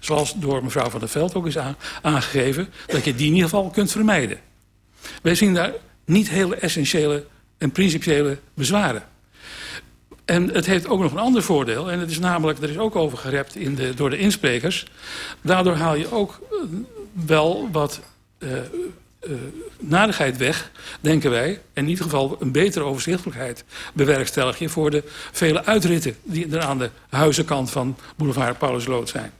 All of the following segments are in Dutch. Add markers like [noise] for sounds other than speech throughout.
zoals door mevrouw Van der Veld ook is aangegeven, dat je die in ieder geval kunt vermijden. Wij zien daar niet hele essentiële en principiële bezwaren. En het heeft ook nog een ander voordeel. En het is namelijk, er is ook over gerept in de, door de insprekers. Daardoor haal je ook eh, wel wat uh, uh, nadigheid weg, denken wij. En in ieder geval een betere overzichtelijkheid bewerkstellig je... voor de vele uitritten die er aan de huizenkant van boulevard Paulusloot zijn.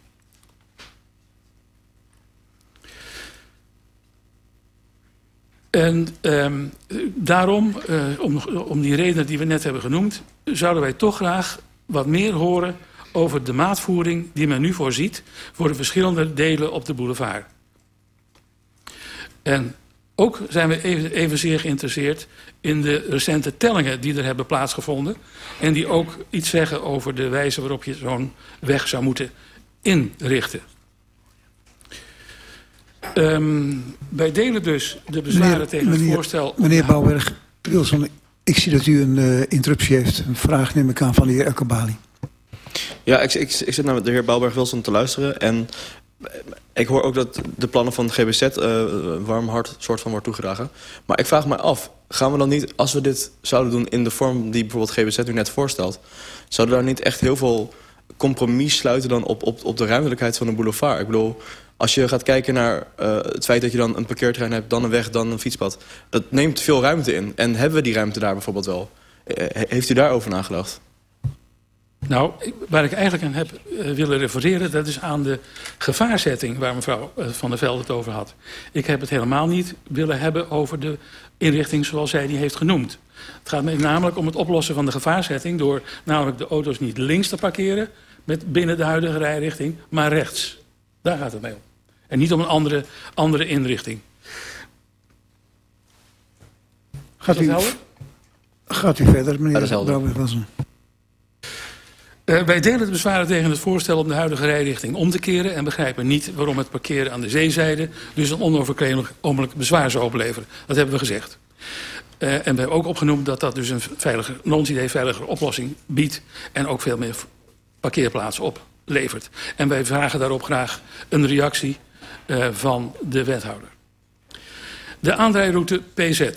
En um, daarom, uh, om, om die redenen die we net hebben genoemd... zouden wij toch graag wat meer horen over de maatvoering die men nu voorziet... voor de verschillende delen op de boulevard. En ook zijn we even, evenzeer geïnteresseerd in de recente tellingen die er hebben plaatsgevonden. En die ook iets zeggen over de wijze waarop je zo'n weg zou moeten inrichten. Um, wij delen dus de bezwaren meneer, tegen meneer, het voorstel... Meneer Bouwberg, Wilson, ik zie dat u een uh, interruptie heeft. Een vraag neem ik aan van de heer Elkebali. Ja, ik, ik, ik zit naar de heer Bouwberg-Wilson te luisteren. En ik hoor ook dat de plannen van de GBZ uh, warm hart soort van wordt toegedragen. Maar ik vraag me af, gaan we dan niet, als we dit zouden doen in de vorm die bijvoorbeeld GBZ nu net voorstelt, zouden we daar niet echt heel veel compromis sluiten dan op, op, op de ruimtelijkheid van de boulevard? Ik bedoel, als je gaat kijken naar uh, het feit dat je dan een parkeerterrein hebt, dan een weg, dan een fietspad, dat neemt veel ruimte in. En hebben we die ruimte daar bijvoorbeeld wel? Uh, heeft u daarover nagedacht? Nou, waar ik eigenlijk aan heb uh, willen refereren... dat is aan de gevaarzetting waar mevrouw uh, Van der Velde het over had. Ik heb het helemaal niet willen hebben over de inrichting zoals zij die heeft genoemd. Het gaat me namelijk om het oplossen van de gevaarzetting... door namelijk de auto's niet links te parkeren... met binnen de huidige rijrichting, maar rechts. Daar gaat het mee om. En niet om een andere, andere inrichting. Gaat u, gaat u verder, meneer Brouwer-Wassen? Uh, wij delen de bezwaren tegen het voorstel om de huidige rijrichting om te keren... en begrijpen niet waarom het parkeren aan de zeezijde... dus een onoverkomelijk bezwaar zou opleveren. Dat hebben we gezegd. Uh, en we hebben ook opgenoemd dat dat dus een veiliger, non-idee veiligere oplossing biedt... en ook veel meer parkeerplaatsen oplevert. En wij vragen daarop graag een reactie uh, van de wethouder. De aanrijroute PZ.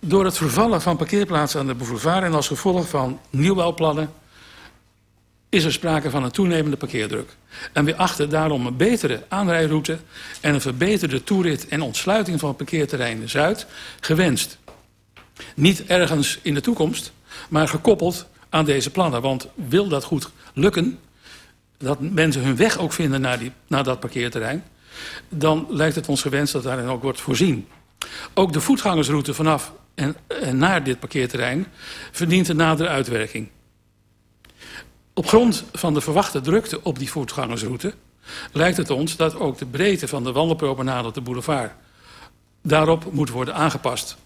Door het vervallen van parkeerplaatsen aan de boulevard... en als gevolg van nieuwbouwplannen is er sprake van een toenemende parkeerdruk. En we achten daarom een betere aanrijroute en een verbeterde toerit en ontsluiting van parkeerterrein Zuid gewenst. Niet ergens in de toekomst, maar gekoppeld aan deze plannen. Want wil dat goed lukken, dat mensen hun weg ook vinden naar, die, naar dat parkeerterrein... dan lijkt het ons gewenst dat daarin ook wordt voorzien. Ook de voetgangersroute vanaf en, en naar dit parkeerterrein verdient een nadere uitwerking. Op grond van de verwachte drukte op die voetgangersroute lijkt het ons dat ook de breedte van de wandelpromenade op de boulevard daarop moet worden aangepast.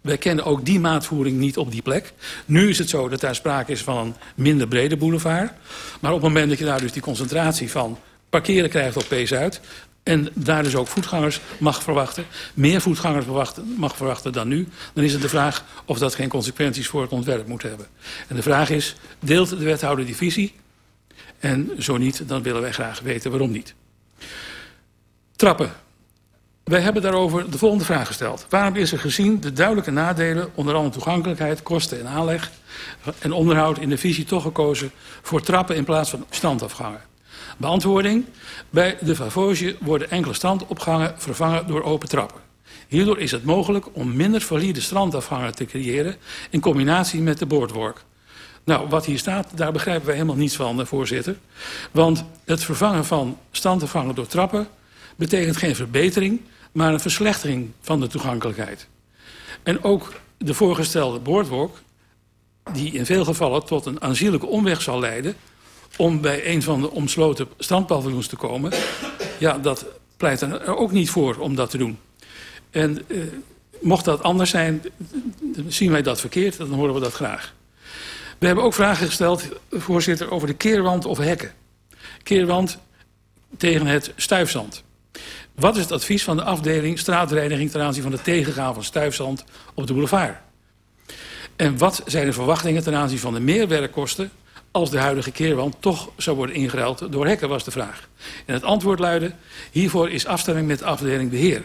Wij kennen ook die maatvoering niet op die plek. Nu is het zo dat daar sprake is van een minder brede boulevard. Maar op het moment dat je daar dus die concentratie van parkeren krijgt op P-Zuid... en daar dus ook voetgangers mag verwachten... meer voetgangers mag verwachten dan nu... dan is het de vraag of dat geen consequenties voor het ontwerp moet hebben. En de vraag is, deelt de wethouder die visie? En zo niet, dan willen wij graag weten waarom niet. Trappen. Wij hebben daarover de volgende vraag gesteld. Waarom is er gezien de duidelijke nadelen... onder andere toegankelijkheid, kosten en aanleg... en onderhoud in de visie toch gekozen... voor trappen in plaats van standafgangen? Beantwoording. Bij de Favosje worden enkele strandopgangen vervangen door open trappen. Hierdoor is het mogelijk om minder valide strandafgangen te creëren... in combinatie met de boardwalk. Nou, wat hier staat, daar begrijpen wij helemaal niets van, voorzitter. Want het vervangen van strandafgangen door trappen... betekent geen verbetering, maar een verslechtering van de toegankelijkheid. En ook de voorgestelde boardwalk... die in veel gevallen tot een aanzienlijke omweg zal leiden om bij een van de omsloten strandpaviljoens te komen... ja, dat pleit er ook niet voor om dat te doen. En uh, mocht dat anders zijn, zien wij dat verkeerd, dan horen we dat graag. We hebben ook vragen gesteld, voorzitter, over de keerwand of hekken. Keerwand tegen het stuifzand. Wat is het advies van de afdeling straatreiniging ten aanzien van de tegengaan van stuifzand op de boulevard? En wat zijn de verwachtingen ten aanzien van de meerwerkkosten als de huidige keerwand toch zou worden ingeruild door hekken, was de vraag. En het antwoord luidde, hiervoor is afstemming met de afdeling beheer.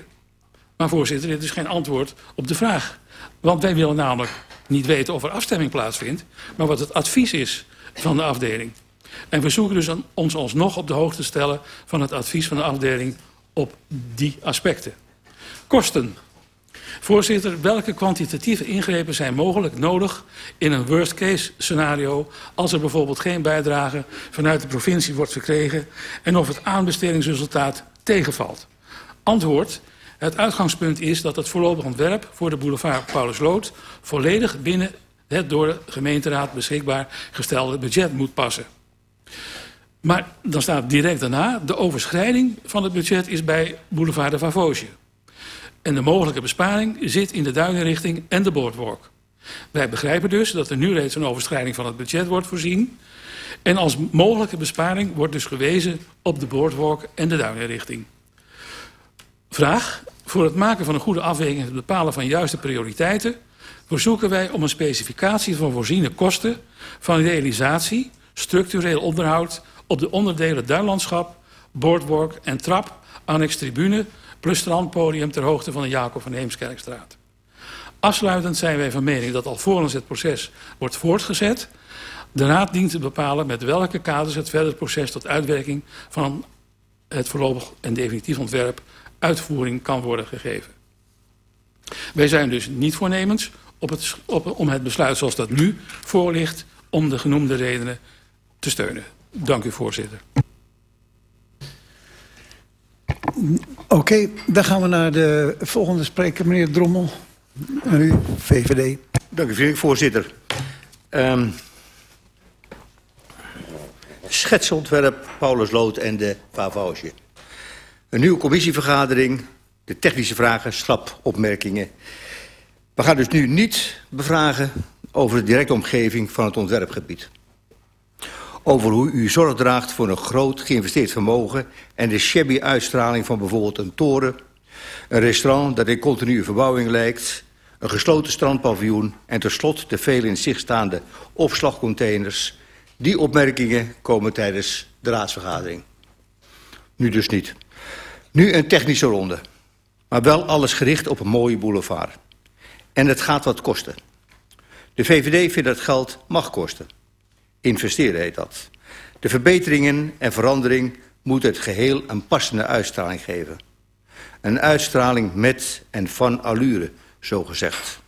Maar voorzitter, dit is geen antwoord op de vraag. Want wij willen namelijk niet weten of er afstemming plaatsvindt... maar wat het advies is van de afdeling. En we zoeken dus ons alsnog op de hoogte te stellen... van het advies van de afdeling op die aspecten. Kosten. Voorzitter, welke kwantitatieve ingrepen zijn mogelijk nodig in een worst case scenario als er bijvoorbeeld geen bijdrage vanuit de provincie wordt verkregen en of het aanbestedingsresultaat tegenvalt? Antwoord, het uitgangspunt is dat het voorlopig ontwerp voor de boulevard Paulusloot volledig binnen het door de gemeenteraad beschikbaar gestelde budget moet passen. Maar dan staat direct daarna, de overschrijding van het budget is bij boulevard de Vavosje. En de mogelijke besparing zit in de duinenrichting en de boardwalk. Wij begrijpen dus dat er nu reeds een overschrijding van het budget wordt voorzien. En als mogelijke besparing wordt dus gewezen op de boardwalk en de duinenrichting. Vraag. Voor het maken van een goede afweging en het bepalen van juiste prioriteiten... verzoeken wij om een specificatie van voorziene kosten... van realisatie, structureel onderhoud... op de onderdelen duinlandschap, boardwalk en trap, annex tribune plus strandpodium ter hoogte van de Jacob van Heemskerkstraat. Afsluitend zijn wij van mening dat alvorens het proces wordt voortgezet... de Raad dient te bepalen met welke kaders het verder proces tot uitwerking... van het voorlopig en definitief ontwerp uitvoering kan worden gegeven. Wij zijn dus niet voornemens op het, om het besluit zoals dat nu voor ligt... om de genoemde redenen te steunen. Dank u, voorzitter. Oké, dan gaan we naar de volgende spreker, meneer Drommel. En u, VVD. Dank u, voorzitter. Um, schetsontwerp Paulus Lood en de Vavausje. Een nieuwe commissievergadering, de technische vragen, slap opmerkingen. We gaan dus nu niet bevragen over de directe omgeving van het ontwerpgebied over hoe u zorg draagt voor een groot geïnvesteerd vermogen... en de shabby uitstraling van bijvoorbeeld een toren... een restaurant dat in continue verbouwing lijkt... een gesloten strandpaviljoen... en tenslotte de veel in zicht staande opslagcontainers. Die opmerkingen komen tijdens de raadsvergadering. Nu dus niet. Nu een technische ronde. Maar wel alles gericht op een mooie boulevard. En het gaat wat kosten. De VVD vindt dat geld mag kosten. Investeren heet dat. De verbeteringen en verandering moeten het geheel een passende uitstraling geven. Een uitstraling met en van allure, zo gezegd.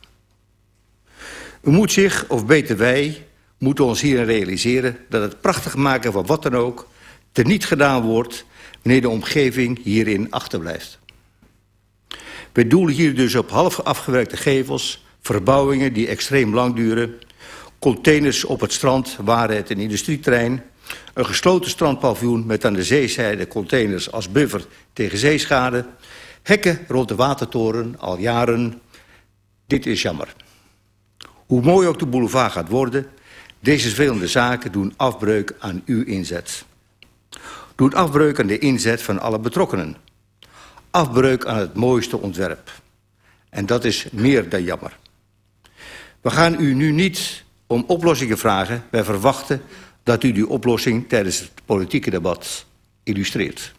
U moet zich, of beter wij, moeten ons hierin realiseren... dat het prachtig maken van wat dan ook teniet gedaan wordt... wanneer de omgeving hierin achterblijft. We doelen hier dus op half afgewerkte gevels... verbouwingen die extreem lang duren containers op het strand waren het een industrieterrein... een gesloten strandpaviljoen met aan de zeezijde containers als buffer tegen zeeschade... hekken rond de watertoren al jaren. Dit is jammer. Hoe mooi ook de boulevard gaat worden... deze vervelende zaken doen afbreuk aan uw inzet. Doen afbreuk aan de inzet van alle betrokkenen. Afbreuk aan het mooiste ontwerp. En dat is meer dan jammer. We gaan u nu niet om oplossingen vragen. Wij verwachten dat u die oplossing tijdens het politieke debat illustreert.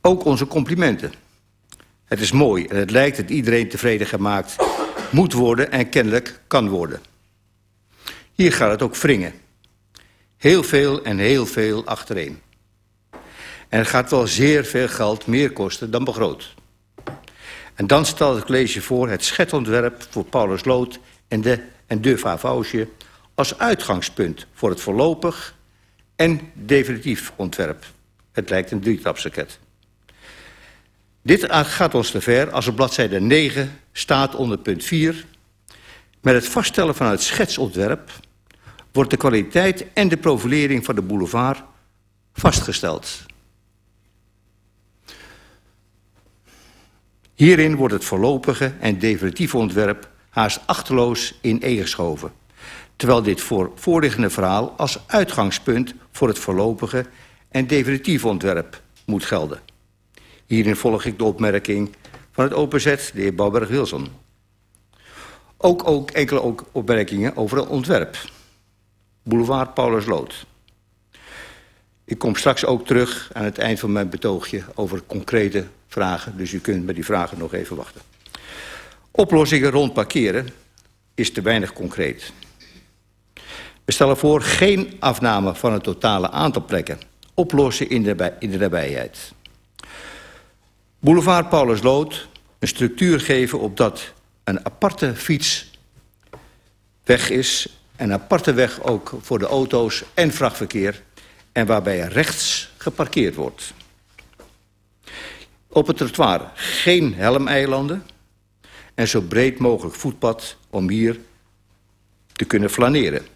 Ook onze complimenten. Het is mooi en het lijkt dat iedereen tevreden gemaakt moet worden en kennelijk kan worden. Hier gaat het ook wringen. Heel veel en heel veel achtereen. En het gaat wel zeer veel geld meer kosten dan begroot. En dan stelt het college voor het schetontwerp voor Paulus Lood en de en de Vavausje als uitgangspunt voor het voorlopig en definitief ontwerp. Het lijkt een drietrapsraket. Dit gaat ons te ver als op bladzijde 9 staat onder punt 4... met het vaststellen van het schetsontwerp... wordt de kwaliteit en de profilering van de boulevard vastgesteld. Hierin wordt het voorlopige en definitieve ontwerp haast achterloos ineengeschoven. Terwijl dit voor voorliggende verhaal als uitgangspunt voor het voorlopige en definitieve ontwerp moet gelden. Hierin volg ik de opmerking van het OPZ, de heer Bouwberg-Wilson. Ook, ook enkele ook opmerkingen over het ontwerp. boulevard Paulus Lood. Ik kom straks ook terug aan het eind van mijn betoogje over concrete vragen. Dus u kunt met die vragen nog even wachten. Oplossingen rond parkeren is te weinig concreet. We stellen voor geen afname van het totale aantal plekken. Oplossen in de, in de nabijheid. Boulevard Paulus Lood een structuur geven opdat een aparte fietsweg is... een aparte weg ook voor de auto's en vrachtverkeer... en waarbij rechts geparkeerd wordt. Op het trottoir geen helmeilanden... en zo breed mogelijk voetpad om hier te kunnen flaneren.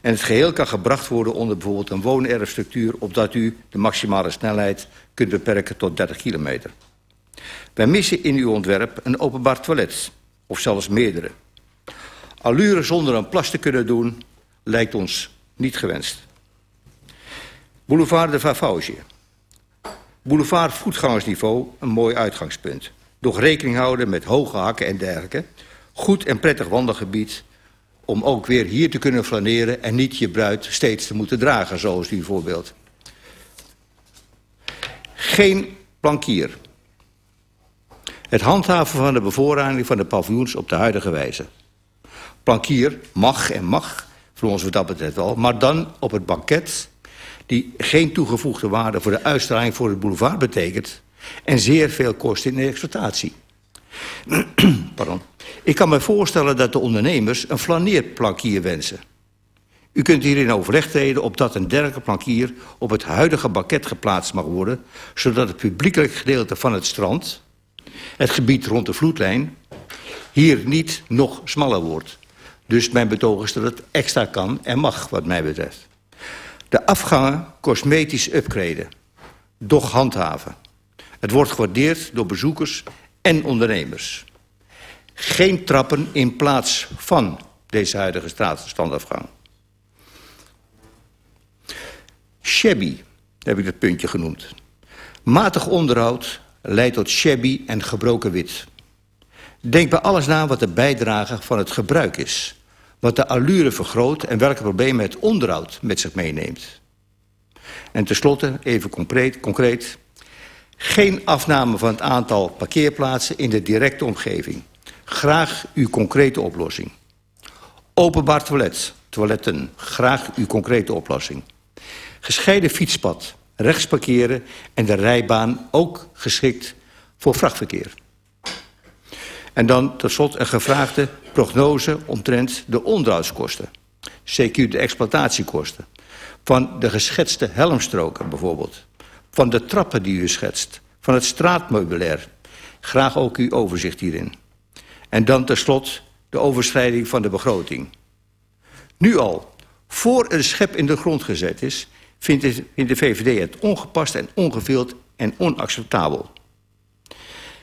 En het geheel kan gebracht worden onder bijvoorbeeld een woonerfstructuur... opdat u de maximale snelheid kunt beperken tot 30 kilometer. Wij missen in uw ontwerp een openbaar toilet, of zelfs meerdere. Allure zonder een plas te kunnen doen, lijkt ons niet gewenst. Boulevard de Vavauge. Boulevard voetgangersniveau, een mooi uitgangspunt. Doch rekening houden met hoge hakken en dergelijke. Goed en prettig wandelgebied om ook weer hier te kunnen flaneren... en niet je bruid steeds te moeten dragen, zoals die voorbeeld. Geen plankier. Het handhaven van de bevoorrading van de paviljoens op de huidige wijze. Plankier mag en mag, voor ons wat dat betreft wel... maar dan op het banket die geen toegevoegde waarde voor de uitstraling voor het boulevard betekent... en zeer veel kost in de exploitatie. [clears throat] Pardon. Ik kan me voorstellen dat de ondernemers een flaneerplankier wensen. U kunt hier in overleg treden opdat een dergelijke plankier op het huidige banket geplaatst mag worden... zodat het publiekelijk gedeelte van het strand, het gebied rond de vloedlijn... hier niet nog smaller wordt. Dus mijn betoog is dat het extra kan en mag, wat mij betreft. De afgangen cosmetisch upgraden, doch handhaven. Het wordt gewaardeerd door bezoekers en ondernemers. Geen trappen in plaats van deze huidige straatstandafgang. Shabby, heb ik dat puntje genoemd. Matig onderhoud leidt tot shabby en gebroken wit. Denk bij alles na wat de bijdrage van het gebruik is. Wat de allure vergroot en welke problemen het onderhoud met zich meeneemt. En tenslotte, even concreet, concreet... geen afname van het aantal parkeerplaatsen in de directe omgeving. Graag uw concrete oplossing. Openbaar toilet, toiletten, graag uw concrete oplossing. Gescheiden fietspad, rechts parkeren en de rijbaan ook geschikt voor vrachtverkeer. En dan tot slot een gevraagde prognose omtrent de onderhoudskosten. CQ de exploitatiekosten. Van de geschetste helmstroken bijvoorbeeld. Van de trappen die u schetst. Van het straatmeubilair. Graag ook uw overzicht hierin. En dan tenslotte de overschrijding van de begroting. Nu al, voor een schep in de grond gezet is... vindt de VVD het ongepast en ongevild en onacceptabel.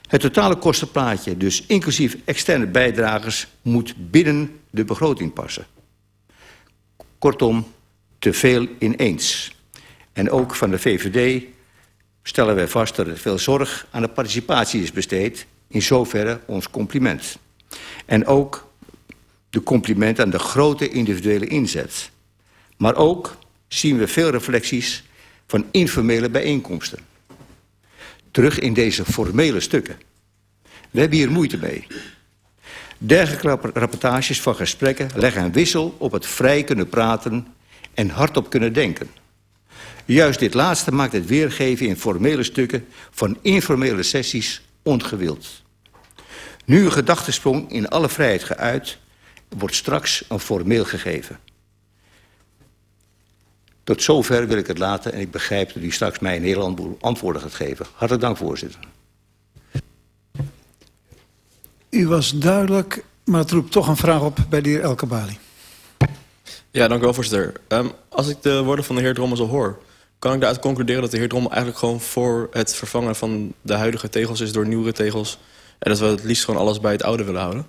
Het totale kostenplaatje, dus inclusief externe bijdragers... moet binnen de begroting passen. Kortom, te veel ineens. En ook van de VVD stellen wij vast dat er veel zorg aan de participatie is besteed. In zoverre ons compliment. En ook de compliment aan de grote individuele inzet. Maar ook zien we veel reflecties van informele bijeenkomsten. Terug in deze formele stukken. We hebben hier moeite mee. Dergelijke rapportages van gesprekken leggen een wissel op het vrij kunnen praten en hardop kunnen denken. Juist dit laatste maakt het weergeven in formele stukken van informele sessies ongewild. Nu een gedachtesprong in alle vrijheid geuit, wordt straks een formeel gegeven. Tot zover wil ik het laten en ik begrijp dat u straks mij een heel antwoorden gaat geven. Hartelijk dank, voorzitter. U was duidelijk, maar het roept toch een vraag op bij de heer Elkebali. Ja, dank u wel, voorzitter. Um, als ik de woorden van de heer Drommel zo hoor... kan ik daaruit concluderen dat de heer Drommel eigenlijk gewoon voor het vervangen van de huidige tegels is door nieuwere tegels. En dat we het liefst gewoon alles bij het oude willen houden.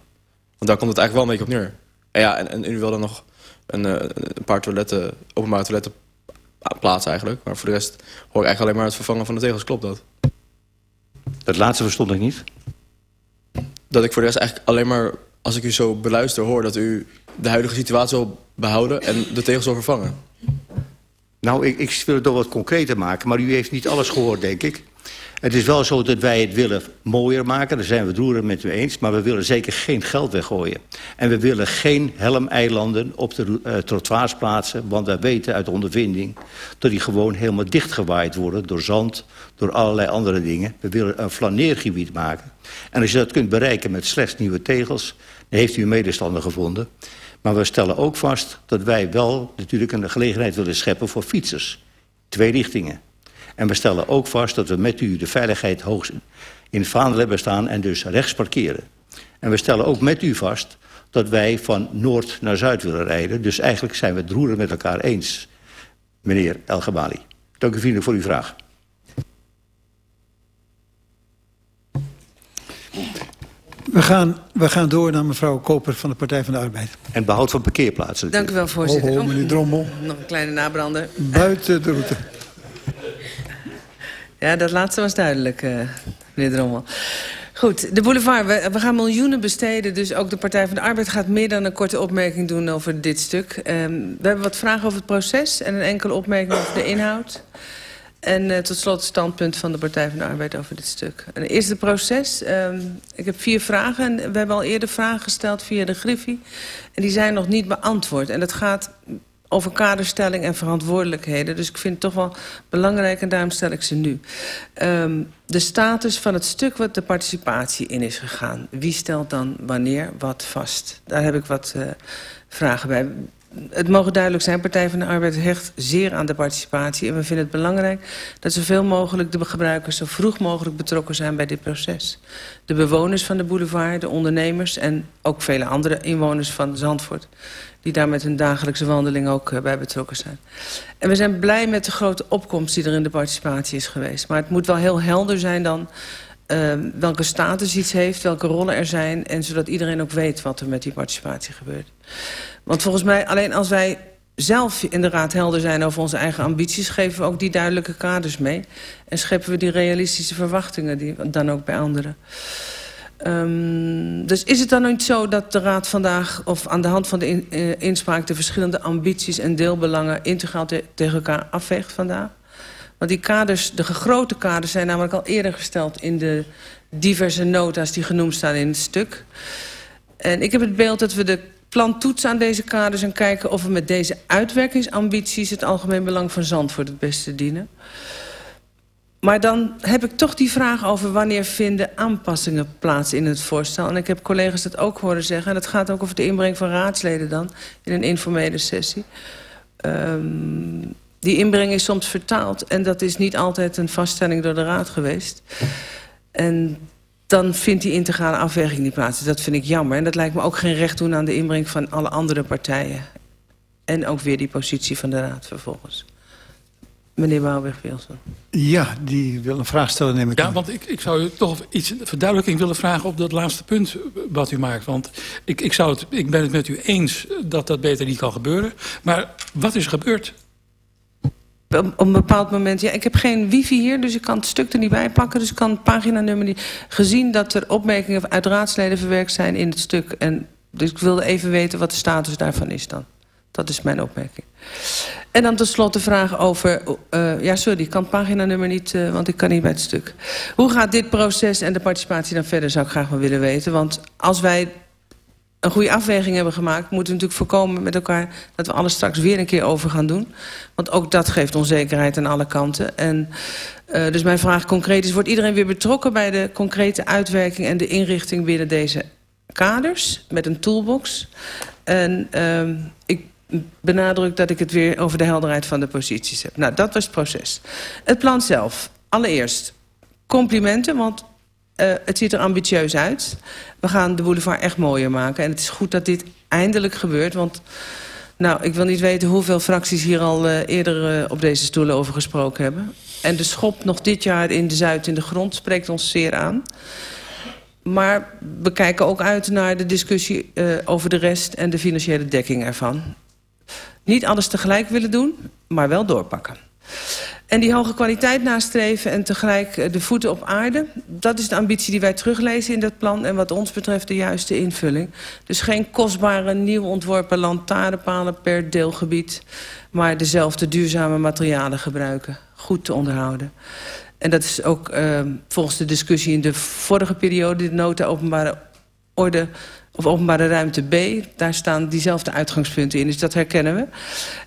Want daar komt het eigenlijk wel een beetje op neer. En ja, en, en u wil dan nog een, eh, een paar toiletten, openbare toiletten plaatsen eigenlijk. Maar voor de rest hoor ik eigenlijk alleen maar het vervangen van de tegels. Klopt dat? Dat laatste verstond ik niet. Dat ik voor de rest eigenlijk alleen maar als ik u zo beluister, hoor dat u de huidige situatie wil behouden en de tegels wil vervangen. Nou, ik, ik wil het nog wat concreter maken, maar u heeft niet alles gehoord, denk ik. Het is wel zo dat wij het willen mooier maken. Daar zijn we het met u eens. Maar we willen zeker geen geld weggooien. En we willen geen helmeilanden op de uh, trottoirs plaatsen. Want wij weten uit ondervinding dat die gewoon helemaal dichtgewaaid worden... door zand, door allerlei andere dingen. We willen een flaneergebied maken. En als je dat kunt bereiken met slechts nieuwe tegels... dan heeft u een medestander gevonden. Maar we stellen ook vast dat wij wel natuurlijk een gelegenheid willen scheppen voor fietsers. Twee richtingen. En we stellen ook vast dat we met u de veiligheid hoog in vaandel hebben staan... en dus rechts parkeren. En we stellen ook met u vast dat wij van noord naar zuid willen rijden. Dus eigenlijk zijn we het roeren met elkaar eens, meneer El Gabali. Dank u vriendelijk voor uw vraag. We gaan, we gaan door naar mevrouw Koper van de Partij van de Arbeid. En behoud van parkeerplaatsen. Dank u wel, voorzitter. Ho, ho, meneer Drommel. Oh, nog een kleine nabrander. Buiten de route. Ja, dat laatste was duidelijk, uh, meneer Drommel. Goed, de boulevard. We, we, gaan miljoenen besteden. Dus ook de Partij van de Arbeid gaat meer dan een korte opmerking doen over dit stuk. Um, we hebben wat vragen over het proces en een enkele opmerking over de inhoud. En uh, tot slot het standpunt van de Partij van de Arbeid over dit stuk. En eerst het proces. Um, ik heb vier vragen. En we hebben al eerder vragen gesteld via de Griffie. En die zijn nog niet beantwoord. En dat gaat over kaderstelling en verantwoordelijkheden. Dus ik vind het toch wel belangrijk en daarom stel ik ze nu. Um, de status van het stuk wat de participatie in is gegaan. Wie stelt dan wanneer wat vast? Daar heb ik wat uh, vragen bij. Het mogen duidelijk zijn, Partij van de Arbeid hecht zeer aan de participatie. En we vinden het belangrijk dat zoveel mogelijk de gebruikers... zo vroeg mogelijk betrokken zijn bij dit proces. De bewoners van de boulevard, de ondernemers... en ook vele andere inwoners van Zandvoort die daar met hun dagelijkse wandeling ook uh, bij betrokken zijn. En we zijn blij met de grote opkomst die er in de participatie is geweest. Maar het moet wel heel helder zijn dan uh, welke status iets heeft, welke rollen er zijn... en zodat iedereen ook weet wat er met die participatie gebeurt. Want volgens mij, alleen als wij zelf in de Raad helder zijn over onze eigen ambities... geven we ook die duidelijke kaders mee. En scheppen we die realistische verwachtingen die, dan ook bij anderen. Um, dus is het dan niet zo dat de Raad vandaag... of aan de hand van de uh, inspraak... de verschillende ambities en deelbelangen... integraal te, tegen elkaar afweegt vandaag? Want die kaders, de grote kaders... zijn namelijk al eerder gesteld... in de diverse nota's die genoemd staan in het stuk. En ik heb het beeld dat we de plan toetsen aan deze kaders... en kijken of we met deze uitwerkingsambities... het algemeen belang van Zandvoort het beste dienen. Maar dan heb ik toch die vraag over wanneer vinden aanpassingen plaats in het voorstel. En ik heb collega's dat ook horen zeggen. En het gaat ook over de inbreng van raadsleden dan in een informele sessie. Um, die inbreng is soms vertaald. En dat is niet altijd een vaststelling door de raad geweest. En dan vindt die integrale afweging niet plaats. Dat vind ik jammer. En dat lijkt me ook geen recht doen aan de inbreng van alle andere partijen. En ook weer die positie van de raad vervolgens. Meneer Bouwberg-Wilson. Ja, die wil een vraag stellen, neem ik Ja, aan. want ik, ik zou u toch iets verduidelijking willen vragen op dat laatste punt wat u maakt. Want ik, ik, zou het, ik ben het met u eens dat dat beter niet kan gebeuren. Maar wat is er gebeurd? Op een bepaald moment, ja, ik heb geen wifi hier, dus ik kan het stuk er niet bij pakken. Dus ik kan het paginanummer niet... Gezien dat er opmerkingen uit raadsleden verwerkt zijn in het stuk. En, dus ik wilde even weten wat de status daarvan is dan. Dat is mijn opmerking. En dan tenslotte de vraag over... Uh, ja, sorry, ik kan het paginanummer niet, uh, want ik kan niet bij het stuk. Hoe gaat dit proces en de participatie dan verder, zou ik graag wel willen weten. Want als wij een goede afweging hebben gemaakt... moeten we natuurlijk voorkomen met elkaar... dat we alles straks weer een keer over gaan doen. Want ook dat geeft onzekerheid aan alle kanten. En, uh, dus mijn vraag concreet is... wordt iedereen weer betrokken bij de concrete uitwerking... en de inrichting binnen deze kaders met een toolbox? En uh, ik benadrukt dat ik het weer over de helderheid van de posities heb. Nou, dat was het proces. Het plan zelf. Allereerst complimenten, want uh, het ziet er ambitieus uit. We gaan de boulevard echt mooier maken. En het is goed dat dit eindelijk gebeurt, want... Nou, ik wil niet weten hoeveel fracties hier al uh, eerder uh, op deze stoelen over gesproken hebben. En de schop nog dit jaar in de Zuid in de grond spreekt ons zeer aan. Maar we kijken ook uit naar de discussie over de rest en de financiële dekking ervan. Niet alles tegelijk willen doen, maar wel doorpakken. En die hoge kwaliteit nastreven en tegelijk eh, de voeten op aarde... dat is de ambitie die wij teruglezen in dat plan... en wat ons betreft de juiste invulling. Dus geen kostbare, nieuw ontworpen lantaarnpalen per deelgebied... maar dezelfde duurzame materialen gebruiken. Goed te onderhouden. En dat is ook uh, volgens de discussie in de vorige periode... de nota openbare orde of openbare ruimte B. Daar staan diezelfde uitgangspunten in, dus dat herkennen we.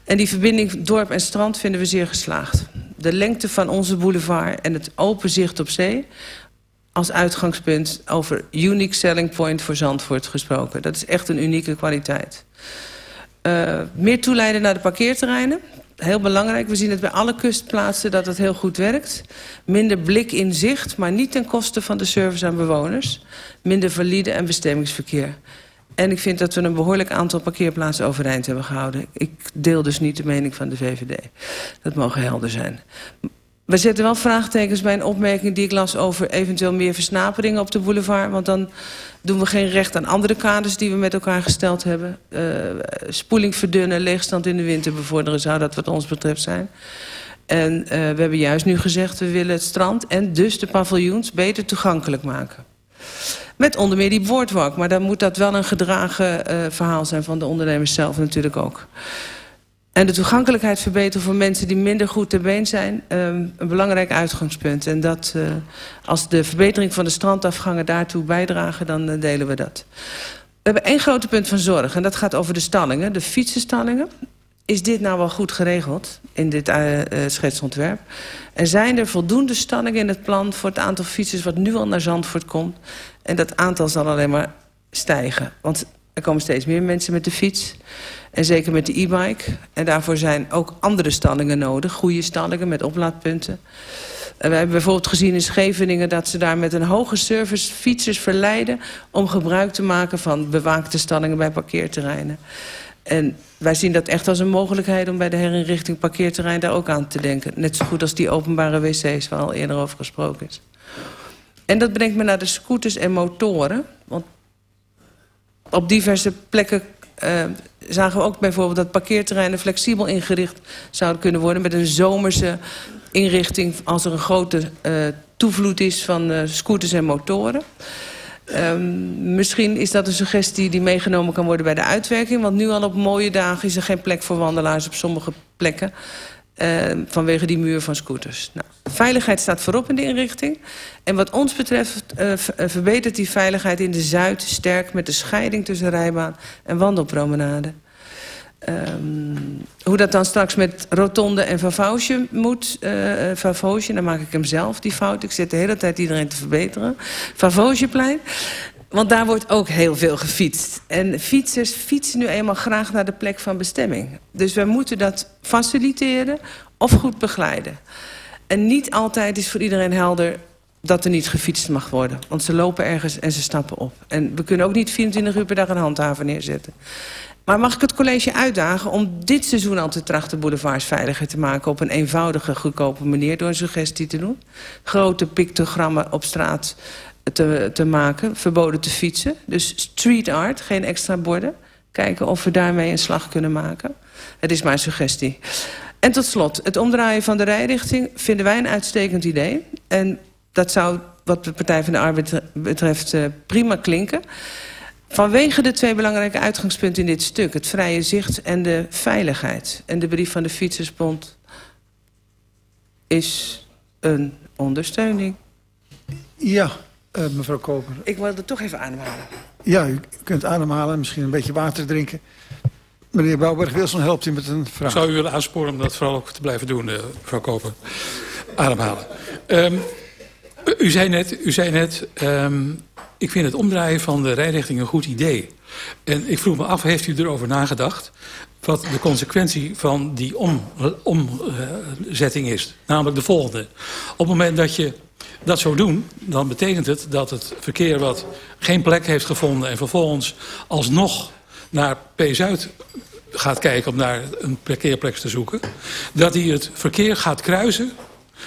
En die verbinding dorp en strand vinden we zeer geslaagd. De lengte van onze boulevard en het open zicht op zee... als uitgangspunt over unique selling point voor Zandvoort gesproken. Dat is echt een unieke kwaliteit. Uh, meer toeleiden naar de parkeerterreinen heel belangrijk. We zien het bij alle kustplaatsen dat het heel goed werkt. Minder blik in zicht, maar niet ten koste van de service aan bewoners. Minder valide en bestemmingsverkeer. En ik vind dat we een behoorlijk aantal parkeerplaatsen overeind hebben gehouden. Ik deel dus niet de mening van de VVD. Dat mogen helder zijn. We zetten wel vraagtekens bij een opmerking die ik las over eventueel meer versnaperingen op de boulevard. Want dan doen we geen recht aan andere kaders die we met elkaar gesteld hebben. Uh, spoeling verdunnen, leegstand in de winter bevorderen zou dat wat ons betreft zijn. En uh, we hebben juist nu gezegd, we willen het strand en dus de paviljoens beter toegankelijk maken. Met onder meer die boardwalk, maar dan moet dat wel een gedragen uh, verhaal zijn van de ondernemers zelf natuurlijk ook. En de toegankelijkheid verbeteren voor mensen die minder goed te been zijn... Um, een belangrijk uitgangspunt. En dat, uh, als de verbetering van de strandafgangen daartoe bijdragen... dan uh, delen we dat. We hebben één grote punt van zorg. En dat gaat over de stallingen, de fietsenstallingen. Is dit nou wel goed geregeld in dit schetsontwerp? En zijn er voldoende stallingen in het plan... voor het aantal fietsers wat nu al naar Zandvoort komt? En dat aantal zal alleen maar stijgen. Want er komen steeds meer mensen met de fiets... En zeker met de e-bike. En daarvoor zijn ook andere stallingen nodig. Goede stallingen met oplaadpunten. En we hebben bijvoorbeeld gezien in Scheveningen... dat ze daar met een hoge service fietsers verleiden... om gebruik te maken van bewaakte stallingen bij parkeerterreinen. En wij zien dat echt als een mogelijkheid om bij de herinrichting parkeerterrein daar ook aan te denken. Net zo goed als die openbare wc's waar al eerder over gesproken is. En dat brengt me naar de scooters en motoren. Want op diverse plekken uh, zagen we ook bijvoorbeeld dat parkeerterreinen flexibel ingericht zouden kunnen worden... met een zomerse inrichting als er een grote uh, toevloed is van uh, scooters en motoren. Um, misschien is dat een suggestie die meegenomen kan worden bij de uitwerking. Want nu al op mooie dagen is er geen plek voor wandelaars op sommige plekken. Uh, vanwege die muur van scooters. Nou, veiligheid staat voorop in de inrichting. En wat ons betreft uh, verbetert die veiligheid in de Zuid sterk... met de scheiding tussen rijbaan en wandelpromenade. Um, hoe dat dan straks met rotonde en Vavausje moet, uh, dan maak ik hem zelf, die fout. Ik zit de hele tijd iedereen te verbeteren. Vavausjeplein. Want daar wordt ook heel veel gefietst. En fietsers fietsen nu eenmaal graag naar de plek van bestemming. Dus we moeten dat faciliteren of goed begeleiden. En niet altijd is voor iedereen helder dat er niet gefietst mag worden. Want ze lopen ergens en ze stappen op. En we kunnen ook niet 24 uur per dag een handhaven neerzetten. Maar mag ik het college uitdagen om dit seizoen al te trachten boulevards veiliger te maken op een eenvoudige, goedkope manier door een suggestie te doen? Grote pictogrammen op straat te, te maken, verboden te fietsen. Dus street art, geen extra borden. Kijken of we daarmee een slag kunnen maken. Het is mijn suggestie. En tot slot, het omdraaien van de rijrichting vinden wij een uitstekend idee. En dat zou wat de Partij van de Arbeid betreft uh, prima klinken. Vanwege de twee belangrijke uitgangspunten in dit stuk... het vrije zicht en de veiligheid. En de brief van de Fietsersbond is een ondersteuning. Ja, uh, mevrouw Koper. Ik wilde toch even ademhalen. Ja, u kunt ademhalen, misschien een beetje water drinken. Meneer Bouwberg-Wilson helpt u met een vraag. Zou u willen aansporen om dat vooral ook te blijven doen, uh, mevrouw Koper? Ademhalen. Um, u zei net, u zei net um, ik vind het omdraaien van de rijrichting een goed idee. En ik vroeg me af, heeft u erover nagedacht... wat de consequentie van die omzetting om, uh, is? Namelijk de volgende. Op het moment dat je dat zou doen, dan betekent het dat het verkeer wat geen plek heeft gevonden... en vervolgens alsnog naar P-Zuid gaat kijken om naar een parkeerplek te zoeken... dat hij het verkeer gaat kruisen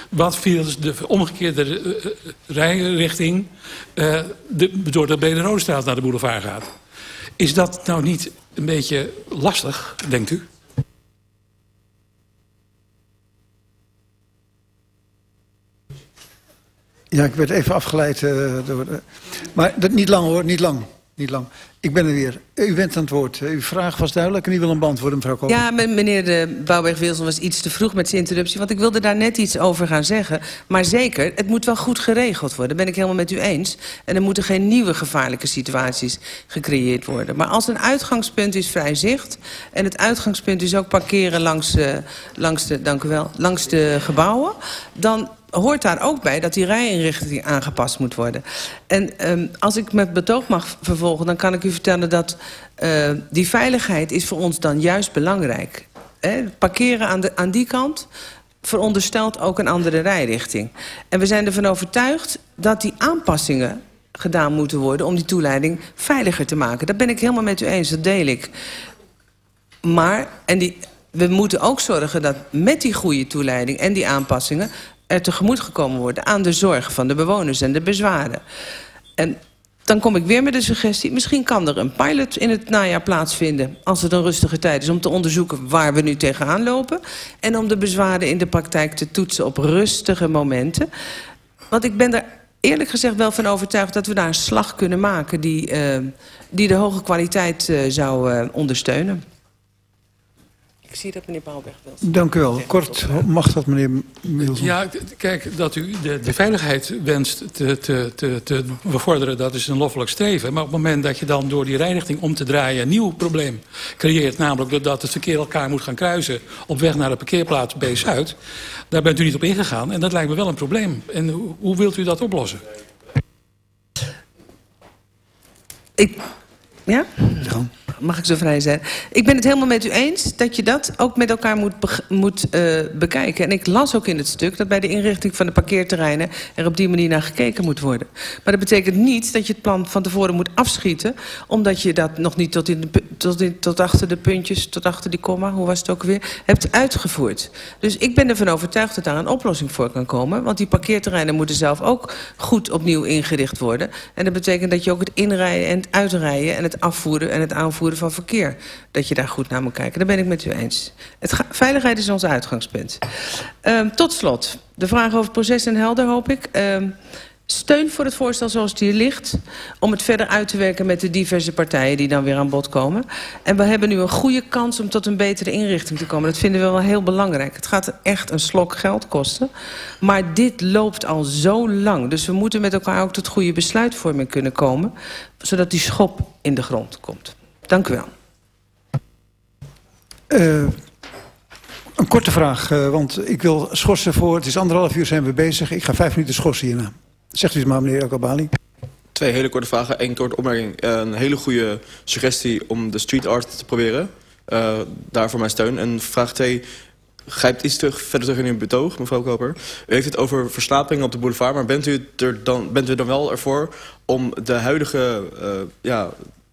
wat via de omgekeerde uh, rijrichting uh, de, door de Bederodestraat naar de boulevard gaat. Is dat nou niet een beetje lastig, denkt u? Ja, ik werd even afgeleid. Eh, door. Maar dat, niet lang hoor, niet lang. Niet lang. Ik ben er weer. U bent aan het woord. Uw vraag was duidelijk en u wil een beantwoorden, mevrouw Koper. Ja, meneer de Bouwberg-Wilson was iets te vroeg met zijn interruptie... want ik wilde daar net iets over gaan zeggen. Maar zeker, het moet wel goed geregeld worden. Ben ik helemaal met u eens. En er moeten geen nieuwe gevaarlijke situaties gecreëerd worden. Maar als een uitgangspunt is vrij zicht... en het uitgangspunt is ook parkeren langs, uh, langs, de, dank u wel, langs de gebouwen... dan hoort daar ook bij dat die rijinrichting aangepast moet worden. En um, als ik met betoog mag vervolgen, dan kan ik u vertellen dat uh, die veiligheid is voor ons dan juist belangrijk. He, parkeren aan, de, aan die kant veronderstelt ook een andere rijrichting. En we zijn ervan overtuigd dat die aanpassingen gedaan moeten worden... om die toeleiding veiliger te maken. Dat ben ik helemaal met u eens, dat deel ik. Maar, en die, we moeten ook zorgen dat met die goede toeleiding en die aanpassingen er tegemoet gekomen worden aan de zorg van de bewoners en de bezwaren. En dan kom ik weer met de suggestie... misschien kan er een pilot in het najaar plaatsvinden... als het een rustige tijd is om te onderzoeken waar we nu tegenaan lopen... en om de bezwaren in de praktijk te toetsen op rustige momenten. Want ik ben er eerlijk gezegd wel van overtuigd... dat we daar een slag kunnen maken die, uh, die de hoge kwaliteit uh, zou uh, ondersteunen. Ik zie dat meneer Bouwberg wil. Dank u wel. Kort mag dat meneer Milson. Ja, kijk, dat u de, de veiligheid wenst te, te, te, te bevorderen... dat is een loffelijk streven. Maar op het moment dat je dan door die rijrichting om te draaien... een nieuw probleem creëert... namelijk dat het verkeer elkaar moet gaan kruisen... op weg naar de parkeerplaats B-Zuid... daar bent u niet op ingegaan. En dat lijkt me wel een probleem. En hoe, hoe wilt u dat oplossen? Ik... Ja? Ja mag ik zo vrij zijn. Ik ben het helemaal met u eens dat je dat ook met elkaar moet, moet uh, bekijken. En ik las ook in het stuk dat bij de inrichting van de parkeerterreinen... er op die manier naar gekeken moet worden. Maar dat betekent niet dat je het plan van tevoren moet afschieten... omdat je dat nog niet tot, in tot, tot achter de puntjes, tot achter die komma... hoe was het ook weer, hebt uitgevoerd. Dus ik ben ervan overtuigd dat daar een oplossing voor kan komen. Want die parkeerterreinen moeten zelf ook goed opnieuw ingericht worden. En dat betekent dat je ook het inrijden en het uitrijden... en het afvoeren en het aanvoeren van verkeer. Dat je daar goed naar moet kijken. Daar ben ik met u eens. Het veiligheid is ons uitgangspunt. Um, tot slot, de vraag over proces en helder hoop ik. Um, steun voor het voorstel zoals het hier ligt... om het verder uit te werken met de diverse partijen die dan weer aan bod komen. En we hebben nu een goede kans om tot een betere inrichting te komen. Dat vinden we wel heel belangrijk. Het gaat echt een slok geld kosten. Maar dit loopt al zo lang. Dus we moeten met elkaar ook tot goede besluitvorming kunnen komen... zodat die schop in de grond komt. Dank u wel. Uh, een korte vraag, uh, want ik wil schorsen voor... Het is anderhalf uur zijn we bezig. Ik ga vijf minuten schorsen hierna. Zegt u het maar, meneer Akabali. Twee hele korte vragen. Eén korte opmerking. Uh, een hele goede suggestie om de street art te proberen. Uh, daarvoor mijn steun. En vraag twee grijpt iets terug, verder terug in uw betoog, mevrouw Koper. U heeft het over versnapingen op de boulevard... maar bent u er dan, bent u dan wel ervoor om de huidige uh, ja,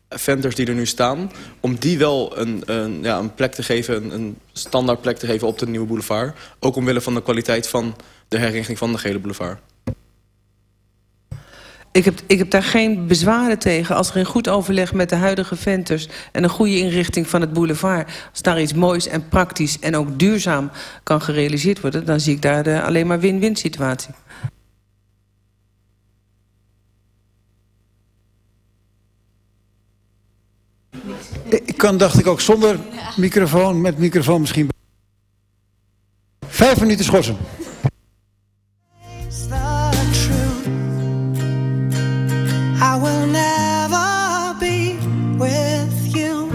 vendors die er nu staan... om die wel een, een, ja, een plek te geven, een, een standaard plek te geven op de nieuwe boulevard. Ook omwille van de kwaliteit van de herinrichting van de gele boulevard. Ik heb, ik heb daar geen bezwaren tegen als er in goed overleg met de huidige venters... en een goede inrichting van het boulevard... als daar iets moois en praktisch en ook duurzaam kan gerealiseerd worden... dan zie ik daar de, alleen maar win-win situatie. Ik kan, dacht ik, ook zonder microfoon, met microfoon misschien. Vijf minuten schorsen. I will never be with you.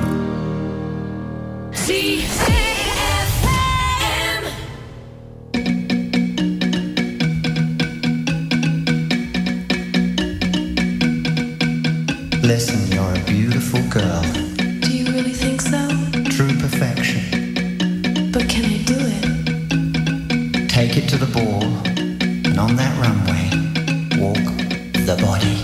Listen, you're a beautiful girl. The body.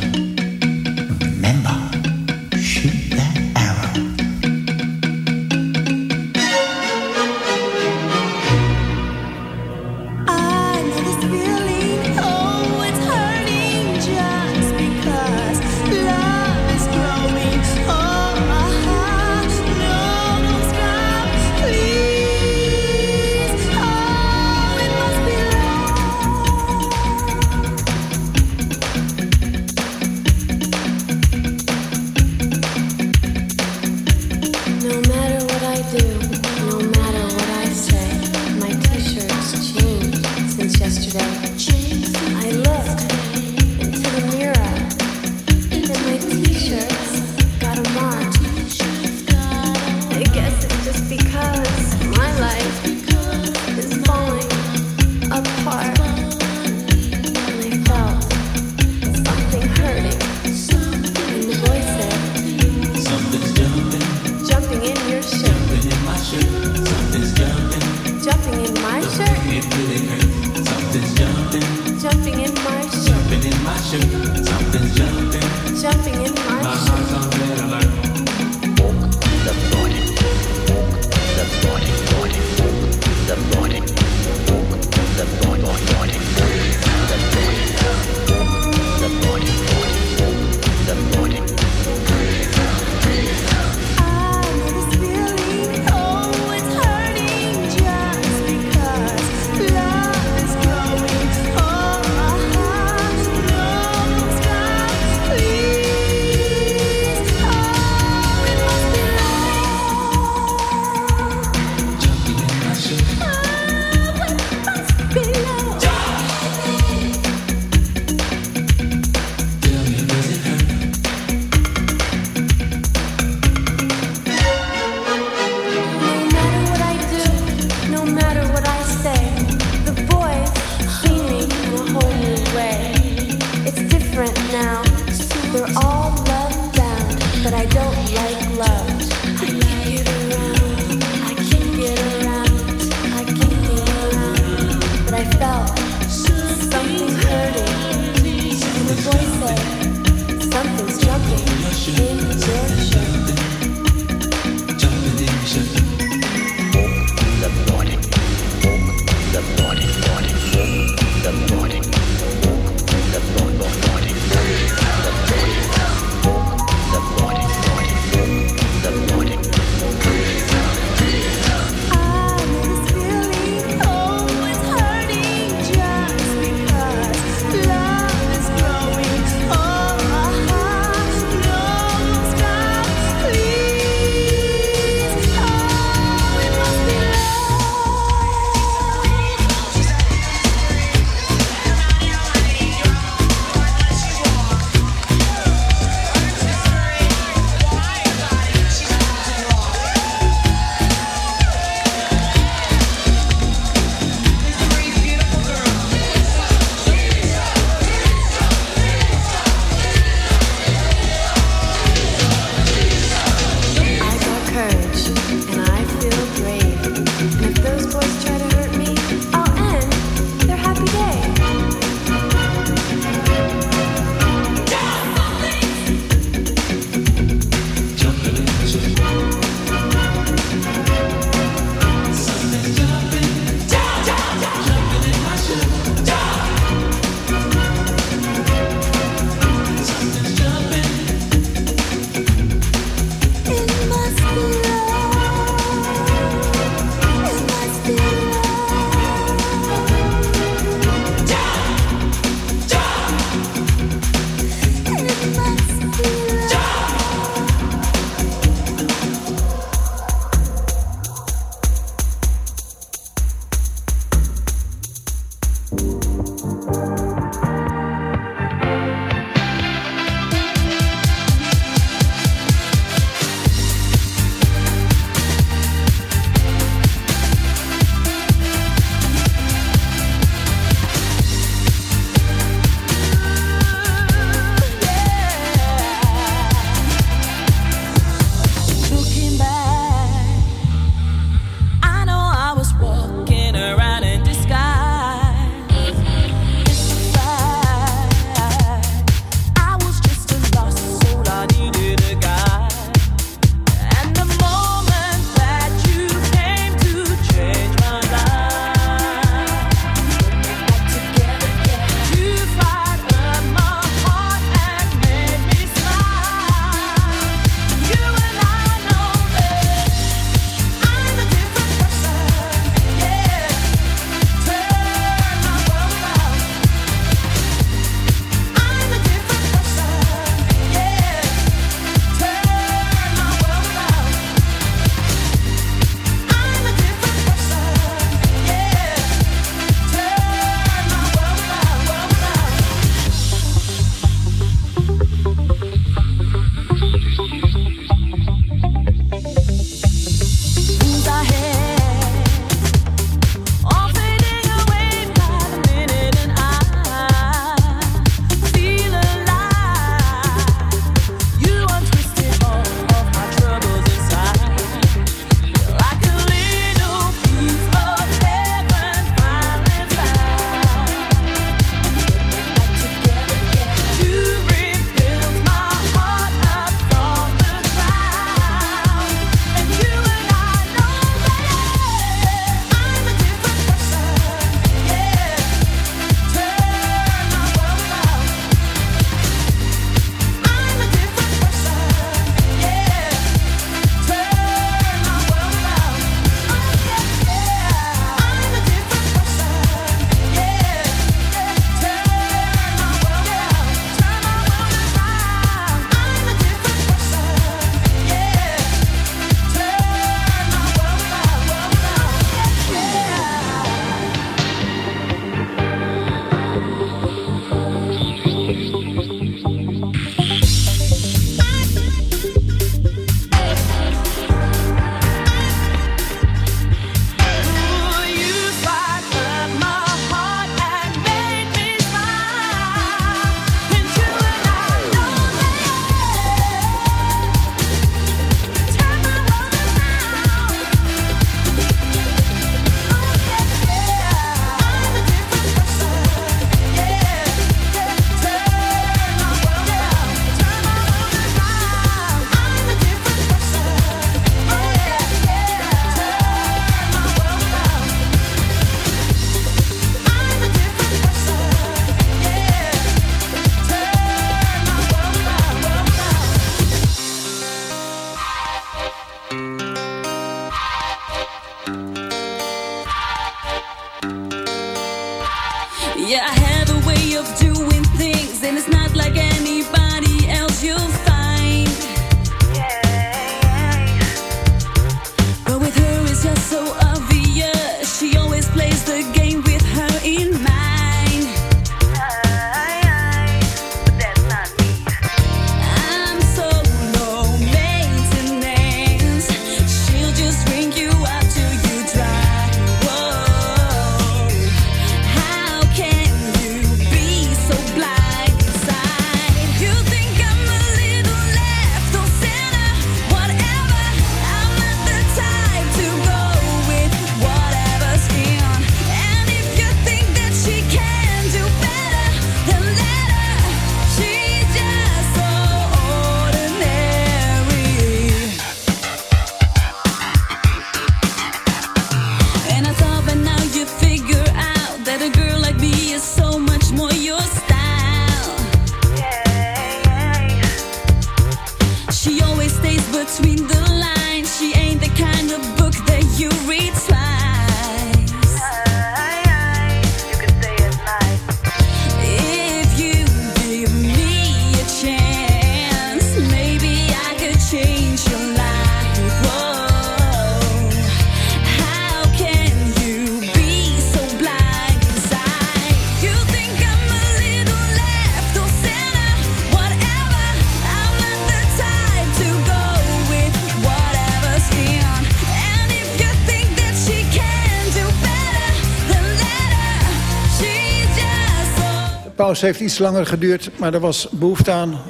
Heeft iets langer geduurd, maar er was behoefte aan.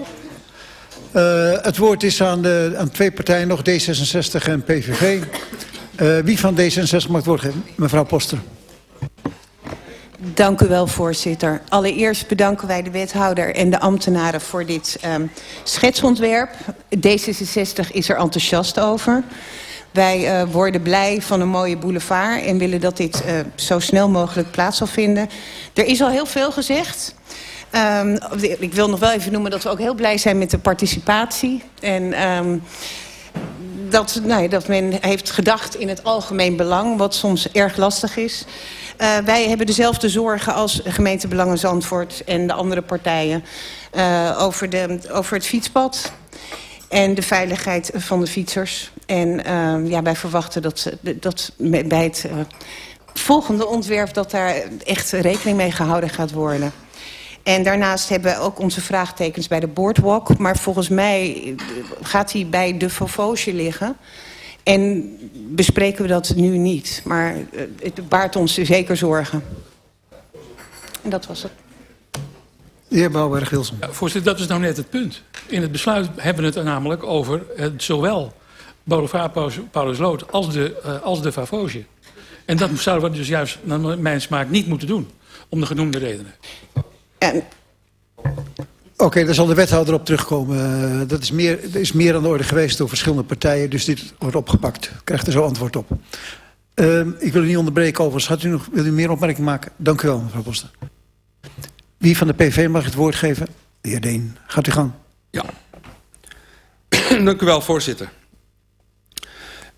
Eh, het woord is aan, de, aan twee partijen nog, D66 en PVV. Eh, wie van D66 mag het woord geven? Mevrouw Poster. Dank u wel, voorzitter. Allereerst bedanken wij de wethouder en de ambtenaren voor dit ehm, schetsontwerp. D66 is er enthousiast over. Wij eh, worden blij van een mooie boulevard en willen dat dit zo snel mogelijk plaats zal vinden. Er is al heel veel gezegd. Ehm, ik wil nog wel even noemen dat we ook heel blij zijn met de participatie. En ehm, dat, nou dat men heeft gedacht in het algemeen belang, wat soms erg lastig is. Uh, wij hebben dezelfde zorgen als gemeente Belangen Zandvoort en de andere partijen uh, over, de, over het fietspad en de veiligheid van de fietsers. En uh, ja, wij verwachten dat, dat bij het uh, volgende ontwerp dat daar echt rekening mee gehouden gaat worden. En daarnaast hebben we ook onze vraagtekens bij de boardwalk. Maar volgens mij gaat die bij de Fauvoge liggen. En bespreken we dat nu niet. Maar het baart ons zeker zorgen. En dat was het. De heer Bouwberg-Wilson. Ja, voorzitter, dat is nou net het punt. In het besluit hebben we het namelijk over het, zowel Boulevard Paulus Lood als de, uh, als de Fauvoge. En dat zouden we dus juist naar mijn smaak niet moeten doen. Om de genoemde redenen. En... Oké, okay, daar zal de wethouder op terugkomen. Uh, dat is meer, dat is meer aan de orde geweest door verschillende partijen. Dus dit wordt opgepakt. Krijgt er zo antwoord op. Uh, ik wil u niet onderbreken overigens. Had u nog, wil u meer opmerkingen maken? Dank u wel, mevrouw Poster. Wie van de PV mag het woord geven? De heer Deen, gaat u gang. Ja. [clears throat] Dank u wel, voorzitter.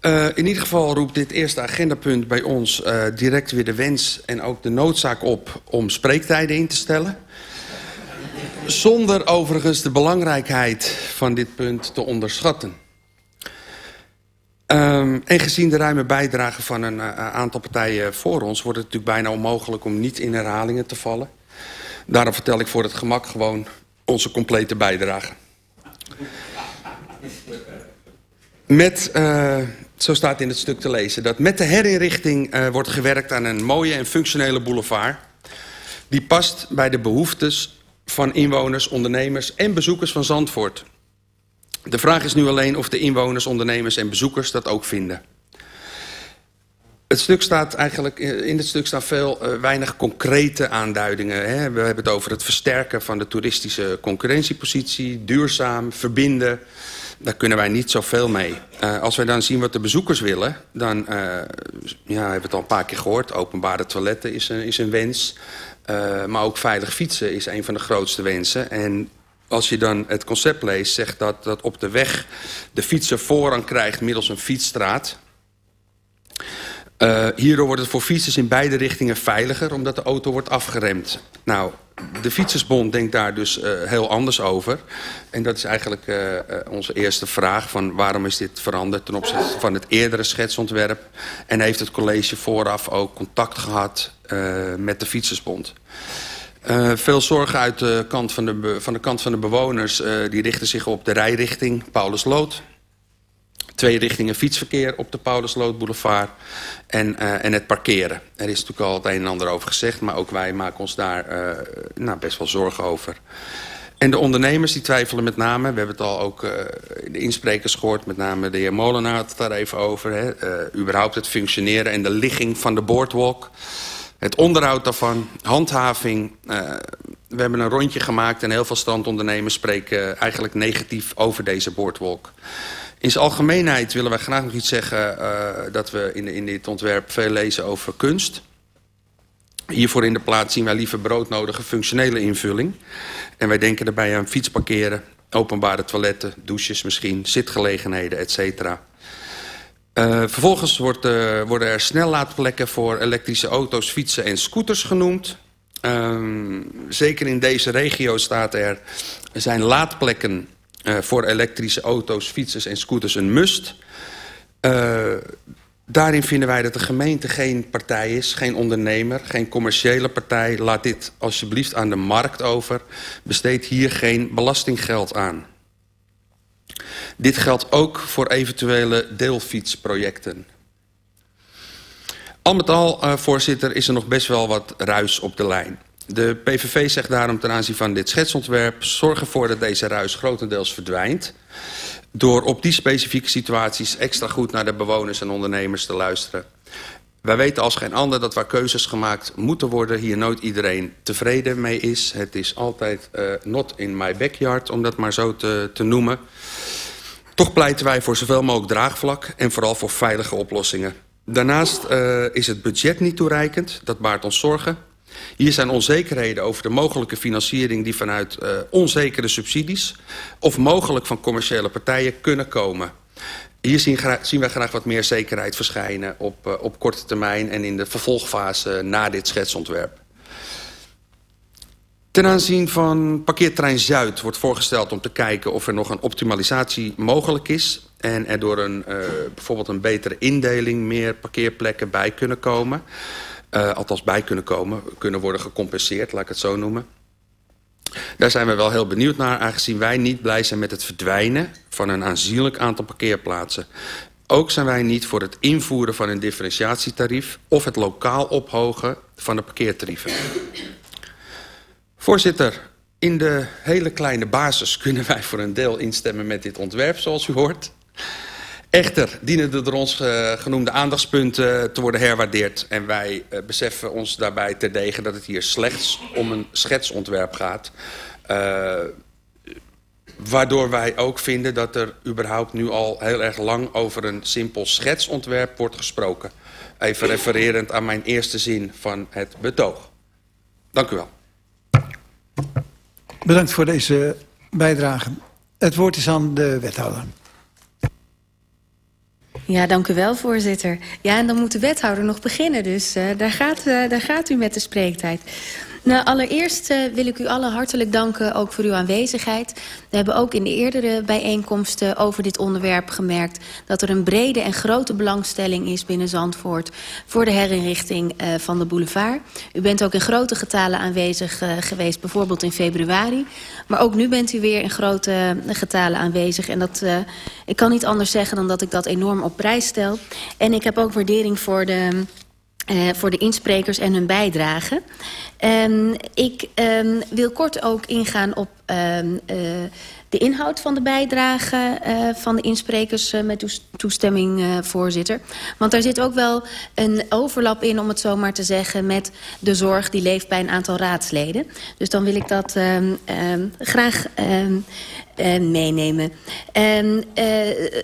Uh, in ieder geval roept dit eerste agendapunt bij ons uh, direct weer de wens en ook de noodzaak op om spreektijden in te stellen. Zonder overigens de belangrijkheid van dit punt te onderschatten. Um, en gezien de ruime bijdrage van een uh, aantal partijen voor ons... wordt het natuurlijk bijna onmogelijk om niet in herhalingen te vallen. Daarom vertel ik voor het gemak gewoon onze complete bijdrage. Met, uh, zo staat in het stuk te lezen, dat met de herinrichting uh, wordt gewerkt aan een mooie en functionele boulevard. Die past bij de behoeftes van inwoners, ondernemers en bezoekers van Zandvoort. De vraag is nu alleen of de inwoners, ondernemers en bezoekers dat ook vinden. Het stuk staat eigenlijk, in het stuk staan veel uh, weinig concrete aanduidingen. Hè. We hebben het over het versterken van de toeristische concurrentiepositie, duurzaam, verbinden. Daar kunnen wij niet zoveel mee. Uh, als wij dan zien wat de bezoekers willen, dan ja, hebben we het al een paar keer gehoord. Openbare toiletten is een, is een wens. Uh, maar ook veilig fietsen is een van de grootste wensen. En als je dan het concept leest, zegt dat, dat op de weg de fietser voorrang krijgt middels een fietsstraat. Uh, hierdoor wordt het voor fietsers in beide richtingen veiliger... omdat de auto wordt afgeremd. Nou, de Fietsersbond denkt daar dus uh, heel anders over. En dat is eigenlijk uh, onze eerste vraag... van waarom is dit veranderd ten opzichte van het eerdere schetsontwerp... en heeft het college vooraf ook contact gehad met de Fietsersbond. Uh, veel zorgen uit de kant van de, van de kant van de bewoners... Uh, die richten zich op de rijrichting Paulusloot. Twee richtingen fietsverkeer op de Paulusloot Boulevard. En, uh, en het parkeren. Er is natuurlijk al het een en ander over gezegd... maar ook wij maken ons daar nou, best wel zorgen over. En de ondernemers die twijfelen met name... we hebben het al ook in de insprekers gehoord... met name de heer Molenaar had het daar even over... Hè, überhaupt het functioneren en de ligging van de boardwalk... Het onderhoud daarvan, handhaving. Uh, we hebben een rondje gemaakt en heel veel strandondernemers spreken eigenlijk negatief over deze boardwalk. In zijn algemeenheid willen wij graag nog iets zeggen uh, dat we in, in dit ontwerp veel lezen over kunst. Hiervoor in de plaats zien wij liever broodnodige functionele invulling. En wij denken daarbij aan fietsparkeren, openbare toiletten, douches misschien, zitgelegenheden, et cetera. Uh, vervolgens wordt, uh, worden er snellaadplekken voor elektrische auto's, fietsen en scooters genoemd. Uh, zeker in deze regio staat er zijn laadplekken uh, voor elektrische auto's, fietsers en scooters een must. daarin vinden wij dat de gemeente geen partij is, geen ondernemer, geen commerciële partij. Laat dit alsjeblieft aan de markt over. Besteed hier geen belastinggeld aan. Dit geldt ook voor eventuele deelfietsprojecten. Al met al, uh, voorzitter, is er nog best wel wat ruis op de lijn. De PVV zegt daarom ten aanzien van dit schetsontwerp... zorg ervoor dat deze ruis grotendeels verdwijnt... door op die specifieke situaties extra goed naar de bewoners en ondernemers te luisteren. Wij weten als geen ander dat waar keuzes gemaakt moeten worden... hier nooit iedereen tevreden mee is. Het is altijd uh, not in my backyard, om dat maar zo te, te noemen... Toch pleiten wij voor zoveel mogelijk draagvlak en vooral voor veilige oplossingen. Daarnaast uh, is het budget niet toereikend, dat baart ons zorgen. Hier zijn onzekerheden over de mogelijke financiering die vanuit uh, onzekere subsidies... of mogelijk van commerciële partijen kunnen komen. Hier zien, zien wij graag wat meer zekerheid verschijnen op, uh, op korte termijn... en in de vervolgfase na dit schetsontwerp. Ten aanzien van parkeerterrein Zuid wordt voorgesteld om te kijken of er nog een optimalisatie mogelijk is. En er door een, uh, bijvoorbeeld een betere indeling meer parkeerplekken bij kunnen komen. Uh, althans bij kunnen komen, kunnen worden gecompenseerd, laat ik het zo noemen. Daar zijn we wel heel benieuwd naar, aangezien wij niet blij zijn met het verdwijnen van een aanzienlijk aantal parkeerplaatsen. Ook zijn wij niet voor het invoeren van een differentiatietarief of het lokaal ophogen van de parkeertarieven. Voorzitter, in de hele kleine basis kunnen wij voor een deel instemmen met dit ontwerp, zoals u hoort. Echter dienen de door ons uh, genoemde aandachtspunten te worden herwaardeerd. En wij uh, beseffen ons daarbij terdege dat het hier slechts om een schetsontwerp gaat. Uh, waardoor wij ook vinden dat er überhaupt nu al heel erg lang over een simpel schetsontwerp wordt gesproken. Even refererend aan mijn eerste zin van het betoog. Dank u wel. Bedankt voor deze bijdrage. Het woord is aan de wethouder. Ja, dank u wel, voorzitter. Ja, en dan moet de wethouder nog beginnen, dus uh, daar, gaat, uh, daar gaat u met de spreektijd. Nou, allereerst uh, wil ik u allen hartelijk danken ook voor uw aanwezigheid. We hebben ook in de eerdere bijeenkomsten over dit onderwerp gemerkt... dat er een brede en grote belangstelling is binnen Zandvoort... voor de herinrichting uh, van de boulevard. U bent ook in grote getalen aanwezig uh, geweest, bijvoorbeeld in februari. Maar ook nu bent u weer in grote getalen aanwezig. En dat, ik kan niet anders zeggen dan dat ik dat enorm op prijs stel. En ik heb ook waardering voor de... Uh, voor de insprekers en hun bijdrage. Um, ik um, wil kort ook ingaan op de inhoud van de bijdrage uh, van de insprekers uh, met toestemming, voorzitter. Want daar zit ook wel een overlap in, om het zo maar te zeggen, met de zorg die leeft bij een aantal raadsleden. Dus dan wil ik dat graag uh, meenemen. Uh, uh,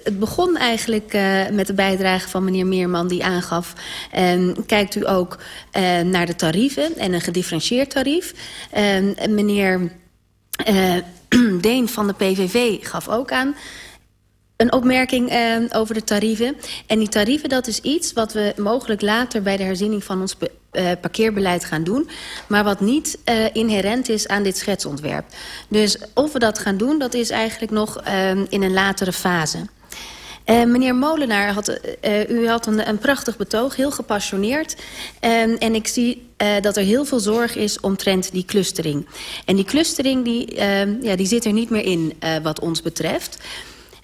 het begon eigenlijk met de bijdrage van meneer Meerman die aangaf... Kijkt u ook naar de tarieven en een gedifferentieerd tarief. Meneer [clears throat] Deen van de PVV gaf ook aan... Een opmerking eh, over de tarieven. En die tarieven, dat is iets wat we mogelijk later bij de herziening van ons eh, parkeerbeleid gaan doen. Maar wat niet eh, inherent is aan dit schetsontwerp. Dus of we dat gaan doen, dat is eigenlijk nog eh, in een latere fase. Eh, meneer Molenaar, had, eh, eh, u had een, een prachtig betoog, heel gepassioneerd. En ik zie eh, dat er heel veel zorg is omtrent die clustering. En die clustering die, ehm, ja, die zit er niet meer in eh, wat ons betreft.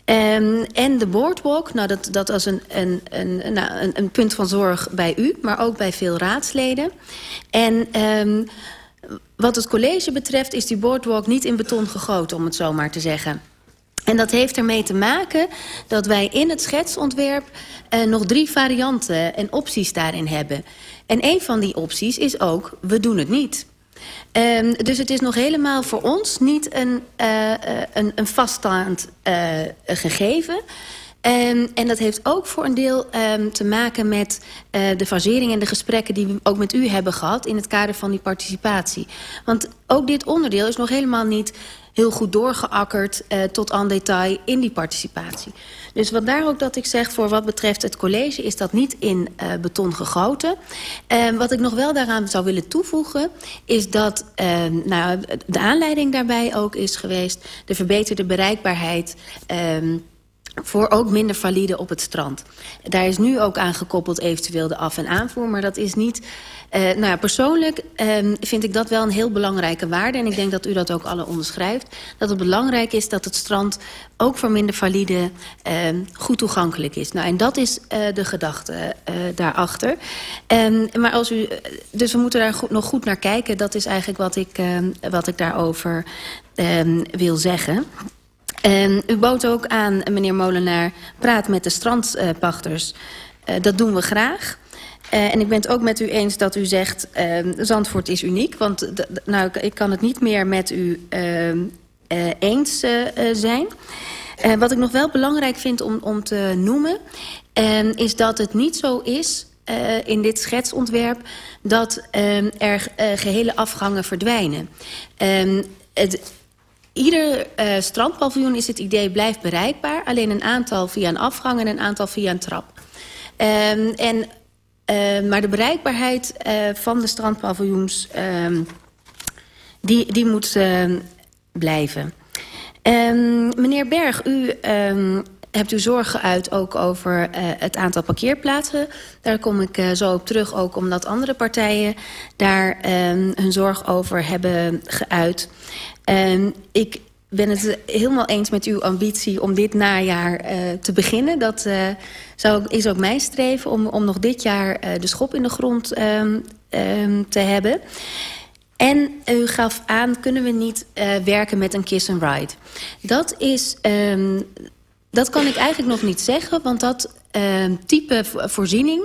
Ehm, en de boardwalk, nou dat, dat was een, een, een, nou, een, een punt van zorg bij u, maar ook bij veel raadsleden. En ehm, wat het college betreft is die boardwalk niet in beton gegoten, om het zo maar te zeggen. En dat heeft ermee te maken dat wij in het schetsontwerp eh, nog drie varianten en opties daarin hebben. En een van die opties is ook, we doen het niet. Um, dus het is nog helemaal voor ons niet een, uh, een, een vaststaand uh, gegeven. Um, en dat heeft ook voor een deel um, te maken met uh, de fasering en de gesprekken die we ook met u hebben gehad in het kader van die participatie. Want ook dit onderdeel is nog helemaal niet heel goed doorgeakkerd uh, tot aan detail in die participatie. Dus wat daar ook dat ik zeg voor wat betreft het college is dat niet in uh, beton gegoten. Uh, wat ik nog wel daaraan zou willen toevoegen is dat nou, de aanleiding daarbij ook is geweest de verbeterde bereikbaarheid. Uh, voor ook minder valide op het strand. Daar is nu ook aan gekoppeld eventueel de af- en aanvoer... maar dat is niet... Uh, nou ja, persoonlijk uh, vind ik dat wel een heel belangrijke waarde... en ik denk dat u dat ook alle onderschrijft... dat het belangrijk is dat het strand ook voor minder valide uh, goed toegankelijk is. Nou, en dat is uh, de gedachte uh, daarachter. Um, maar als u, dus we moeten daar nog goed naar kijken. Dat is eigenlijk wat ik, wat ik daarover wil zeggen... En u bood ook aan, meneer Molenaar, praat met de strandpachters. Uh, dat doen we graag. Uh, en ik ben het ook met u eens dat u zegt... Uh, Zandvoort is uniek, want nou, ik kan het niet meer met u eens zijn. wat ik nog wel belangrijk vind om, om te noemen... is dat het niet zo is in dit schetsontwerp... dat er gehele afgangen verdwijnen. het Ieder uh, strandpaviljoen is het idee blijft bereikbaar. Alleen een aantal via een afgang en een aantal via een trap. Um, en, uh, maar de bereikbaarheid uh, van de strandpaviljoens... die, die moet blijven. Um, meneer Berg, u um, hebt u zorgen geuit ook over het aantal parkeerplaatsen. Daar kom ik zo op terug, ook omdat andere partijen... daar hun zorg over hebben geuit... Um, ik ben het helemaal eens met uw ambitie om dit najaar uh, te beginnen. Dat uh, zou, is ook mijn streven om, om nog dit jaar uh, de schop in de grond um, um, te hebben. En u gaf aan, kunnen we niet werken met een kiss and ride? Dat is... dat kan ik eigenlijk nog niet zeggen, want dat type voorziening...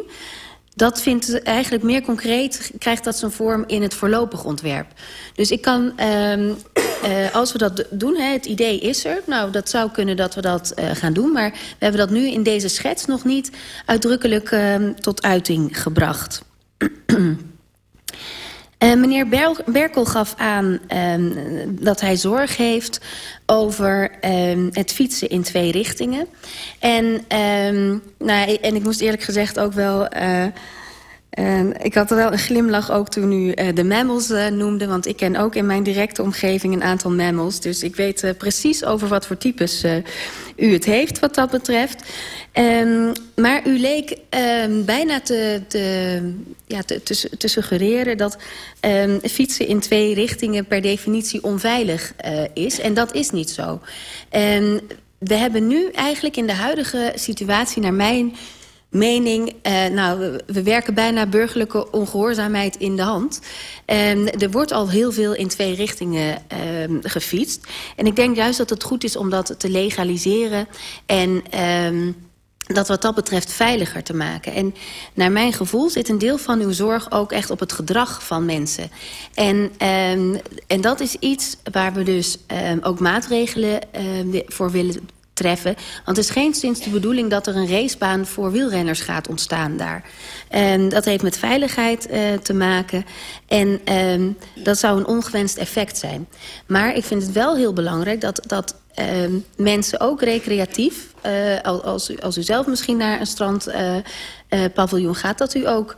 Dat vindt eigenlijk meer concreet, krijgt dat zijn vorm in het voorlopig ontwerp. Dus ik kan, uh, uh, als we dat doen, hè, het idee is er. Nou, dat zou kunnen dat we dat uh, gaan doen. Maar we hebben dat nu in deze schets nog niet uitdrukkelijk uh, tot uiting gebracht. [clears throat] Uh, meneer Ber Berkel gaf aan um, dat hij zorg heeft over um, het fietsen in twee richtingen. En, um, nou, en ik moest eerlijk gezegd ook wel... Uh, uh, ik had wel een glimlach ook toen u uh, de mammals uh, noemde... want ik ken ook in mijn directe omgeving een aantal mammals. Dus ik weet uh, precies over wat voor types u het heeft wat dat betreft. Um, maar u leek um, bijna te, te, ja, te, suggereren... dat um, fietsen in twee richtingen per definitie onveilig is. En dat is niet zo. We hebben nu eigenlijk in de huidige situatie... naar mijn mening, uh, nou, we, we werken bijna burgerlijke ongehoorzaamheid in de hand. Um, er wordt al heel veel in twee richtingen um, gefietst. En ik denk juist dat het goed is om dat te legaliseren en... Um, dat wat dat betreft veiliger te maken. En naar mijn gevoel zit een deel van uw zorg ook echt op het gedrag van mensen. En, um, en dat is iets waar we dus ook maatregelen voor willen treffen. Want het is geen sinds de bedoeling dat er een racebaan voor wielrenners gaat ontstaan daar. En dat heeft met veiligheid uh, te maken. En um, dat zou een ongewenst effect zijn. Maar ik vind het wel heel belangrijk dat, dat uh, mensen ook recreatief al- als, u, als u zelf misschien naar een strandpaviljoen eh, paviljoen gaat... dat u ook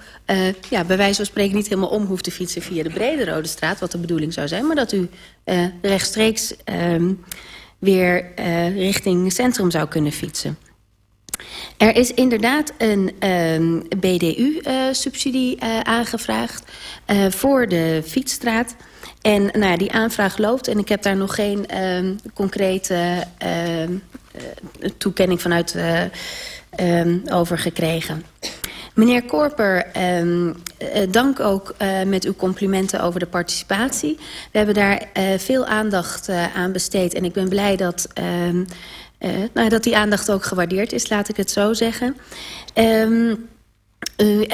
ja, bij wijze van spreken niet helemaal om hoeft te fietsen... via de Brede Rode Straat, wat de bedoeling zou zijn... maar dat u rechtstreeks ehm, weer eh, richting centrum zou kunnen fietsen. Er is inderdaad een ehm, BDU-subsidie eh, aangevraagd eh, voor de fietsstraat. En nou, ja, die aanvraag loopt en ik heb daar nog geen ehm, concrete ehm, eh, toekenning vanuit over gekregen. Meneer Korper, ehm, eh, dank ook eh, met uw complimenten over de participatie. We hebben daar eh, veel aandacht aan besteed en ik ben blij dat... ehm, eh, nou, dat die aandacht ook gewaardeerd is, laat ik het zo zeggen. Ehm, u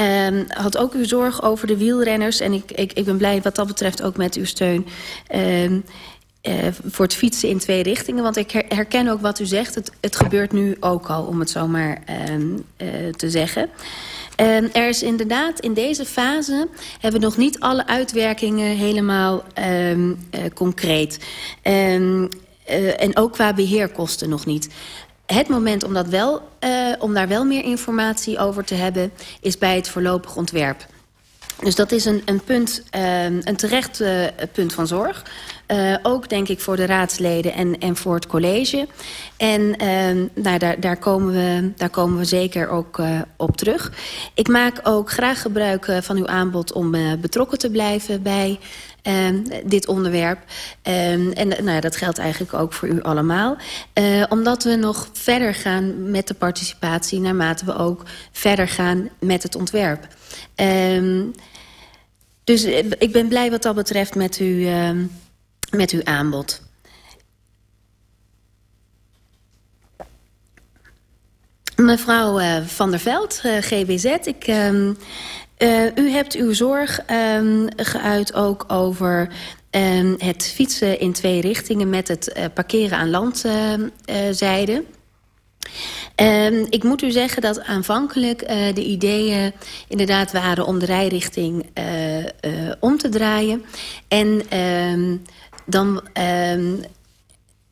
had ook uw zorg over de wielrenners. En ik, ik, ik ben blij wat dat betreft ook met uw steun. voor het fietsen in twee richtingen. Want ik her- herken ook wat u zegt. Het, het gebeurt nu ook al, om het zo maar te zeggen. Ehm, er is inderdaad in deze fase... hebben we nog niet alle uitwerkingen helemaal ehm, eh, concreet. Ehm, eh, en ook qua beheerkosten nog niet. Het moment om, dat wel, eh, om daar wel meer informatie over te hebben... is bij het voorlopig ontwerp. Dus dat is een, een, punt, eh, een terecht eh, punt van zorg. Eh, ook denk ik voor de raadsleden en, en voor het college. En eh, nou, daar, daar, komen we, daar komen we zeker ook eh, op terug. Ik maak ook graag gebruik van uw aanbod om betrokken te blijven bij dit onderwerp. Eh, en nou, ja, dat geldt eigenlijk ook voor u allemaal. Eh, omdat we nog verder gaan met de participatie... naarmate we ook verder gaan met het ontwerp. Ehm, dus eh, ik ben blij wat dat betreft met, u, ehm, met uw aanbod. Mevrouw eh, Van der Veld, GBZ, ik, ehm, eh, u hebt uw zorg ehm, geuit ook over ehm, het fietsen in twee richtingen... met het eh, parkeren aan landzijde. Ehm, ik moet u zeggen dat aanvankelijk eh, de ideeën inderdaad waren om de rijrichting eh, eh, om te draaien. En dan...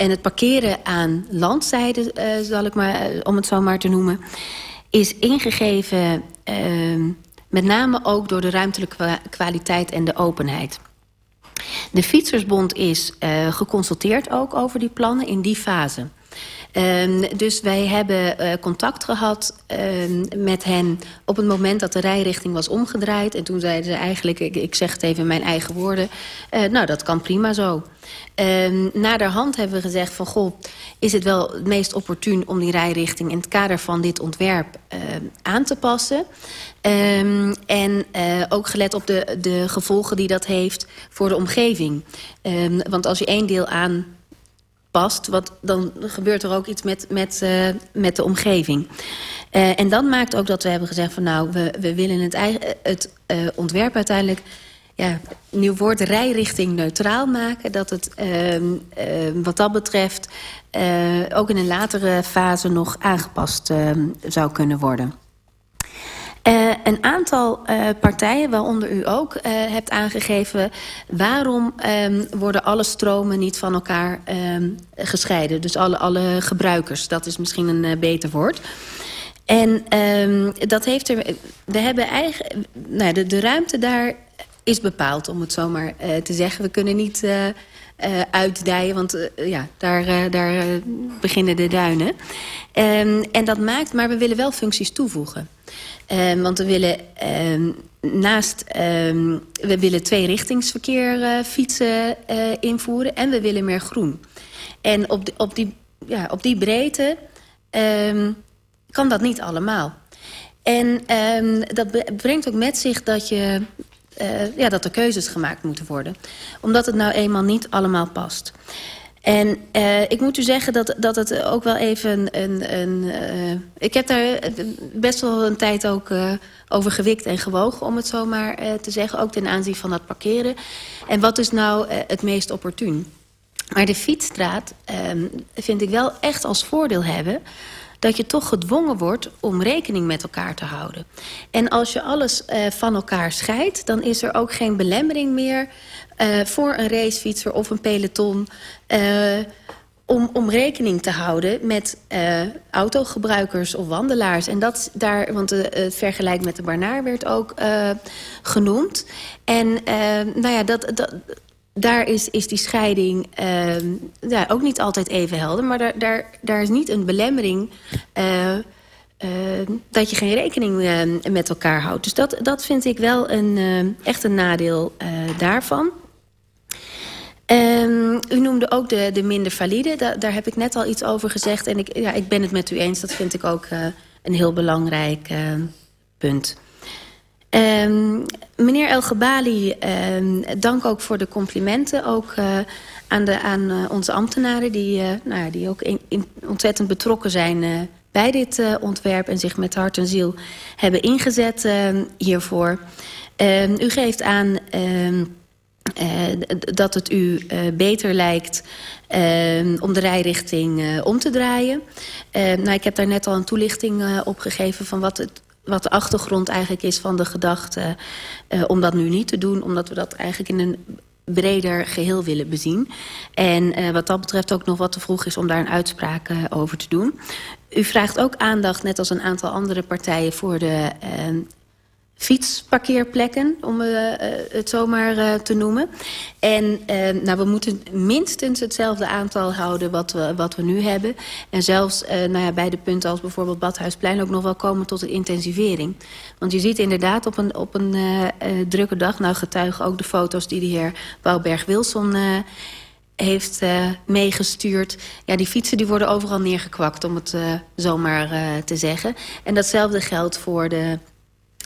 en het parkeren aan landzijde, eh, zal ik maar, eh, om het zo maar te noemen... is ingegeven met name ook door de ruimtelijke kwa- kwaliteit en de openheid. De Fietsersbond is eh, geconsulteerd ook over die plannen in die fase. Ehm, dus wij hebben eh, contact gehad ehm, met hen op het moment dat de rijrichting was omgedraaid. En toen zeiden ze eigenlijk, ik, ik zeg het even in mijn eigen woorden... eh, nou, dat kan prima zo. Ehm naderhand hebben we gezegd van... goh, is het wel het meest opportun om die rijrichting... in het kader van dit ontwerp aan te passen. En eh, ook gelet op de, de gevolgen die dat heeft voor de omgeving. Want als je één deel aanpast... Wat, dan gebeurt er ook iets met, met, eh, met de omgeving. Eh, en dat maakt ook dat we hebben gezegd van... nou, we, we willen het, eigen, het eh, ontwerp uiteindelijk ja, nieuw woord rijrichting neutraal maken. Dat het ehm, ehm, wat dat betreft eh, ook in een latere fase nog aangepast ehm, zou kunnen worden. Eh, een aantal eh, partijen, waaronder u ook, eh, hebt aangegeven... waarom ehm, worden alle stromen niet van elkaar ehm, gescheiden? Dus alle, alle gebruikers, dat is misschien een beter woord. En ehm, dat heeft er... We hebben eigen, nou, de, de ruimte daar is bepaald, om het zo maar te zeggen. We kunnen niet uitdijen, want ja, daar, daar beginnen de duinen. En dat maakt, maar we willen wel functies toevoegen. Ehm, want we willen ehm, naast... ehm, we willen tweerichtingsverkeer eh, fietsen eh, invoeren... en we willen meer groen. En op, op, die, ja, op die breedte kan dat niet allemaal. En dat brengt ook met zich dat, je, eh, ja, dat er keuzes gemaakt moeten worden. Omdat het nou eenmaal niet allemaal past. En eh, ik moet u zeggen dat, dat het ook wel even een... een, eh, ik heb daar best wel een tijd ook eh, over gewikt en gewogen... om het zo maar eh, te zeggen, ook ten aanzien van dat parkeren. En wat is nou eh, het meest opportun? Maar de fietsstraat ehm, vind ik wel echt als voordeel hebben dat je toch gedwongen wordt om rekening met elkaar te houden. En als je alles eh, van elkaar scheidt... dan is er ook geen belemmering meer eh, voor een racefietser of een peloton... eh, om, om rekening te houden met eh, autogebruikers of wandelaars. En dat daar, want het vergelijk met de Barnaar werd ook genoemd. En nou ja, dat, dat, daar is, is die scheiding eh, ja, ook niet altijd even helder. Maar daar, daar, daar is niet een belemmering eh, eh, dat je geen rekening eh, met elkaar houdt. Dus dat, dat vind ik wel een, echt een nadeel daarvan. Ehm, u noemde ook de, de minder valide. Da- daar heb ik net al iets over gezegd. En ik, ja, ik ben het met u eens. Dat vind ik ook een heel belangrijk punt. Ehm, meneer El Gebali, ehm, dank ook voor de complimenten. Ook eh, aan, de, aan eh, onze ambtenaren die, eh, nou ja, die ook in, ontzettend betrokken zijn... bij dit ontwerp en zich met hart en ziel hebben ingezet eh, hiervoor. Ehm, u geeft aan... ehm, dat het u beter lijkt om de rijrichting om te draaien. Nou, ik heb daar net al een toelichting op gegeven van wat, het, wat de achtergrond eigenlijk is van de gedachte eh, om dat nu niet te doen, omdat we dat eigenlijk in een breder geheel willen bezien. En eh, wat dat betreft ook nog wat te vroeg is om daar een uitspraak eh, over te doen. U vraagt ook aandacht, net als een aantal andere partijen, voor de fietsparkeerplekken, om eh, eh, het zomaar eh, te noemen. En nou, we moeten minstens hetzelfde aantal houden wat we, wat we nu hebben. En zelfs nou ja, bij de punten als bijvoorbeeld Badhuisplein ook nog wel komen tot een intensivering. Want je ziet inderdaad op een, op een drukke dag, nou getuigen ook de foto's die de heer Bouwberg-Wilson... heeft meegestuurd. Ja, die fietsen die worden overal neergekwakt, om het eh, zomaar te zeggen. En datzelfde geldt voor de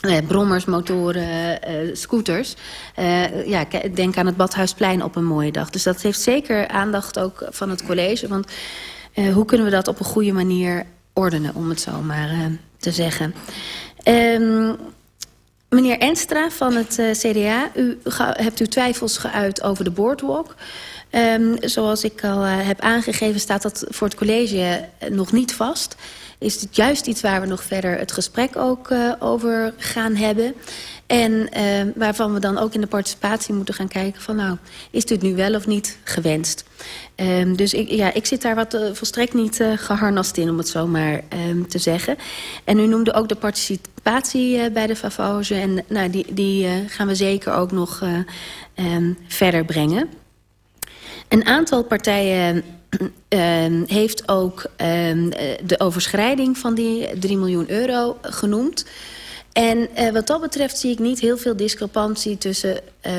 eh, brommers, motoren, eh, scooters. Eh, ja, denk aan het Badhuisplein op een mooie dag. Dus dat heeft zeker aandacht ook van het college. Want eh, hoe kunnen we dat op een goede manier ordenen, om het zo maar eh, te zeggen. Ehm, meneer Enstra van het eh, CDA, u hebt uw twijfels geuit over de boardwalk. Ehm, zoals ik al eh, heb aangegeven, staat dat voor het college nog niet vast. Is het juist iets waar we nog verder het gesprek ook eh, over gaan hebben. En eh, waarvan we dan ook in de participatie moeten gaan kijken van... nou, is dit nu wel of niet gewenst? Ehm, dus ik, ja, ik zit daar wat eh, volstrekt niet eh, geharnast in, om het zo maar ehm, te zeggen. En u noemde ook de participatie bij de Favage. En nou, die, die gaan we zeker ook nog ehm, verder brengen. Een aantal partijen heeft ook ehm, eh, de overschrijding van die 3 miljoen euro genoemd. En eh, wat dat betreft zie ik niet heel veel discrepantie tussen... eh,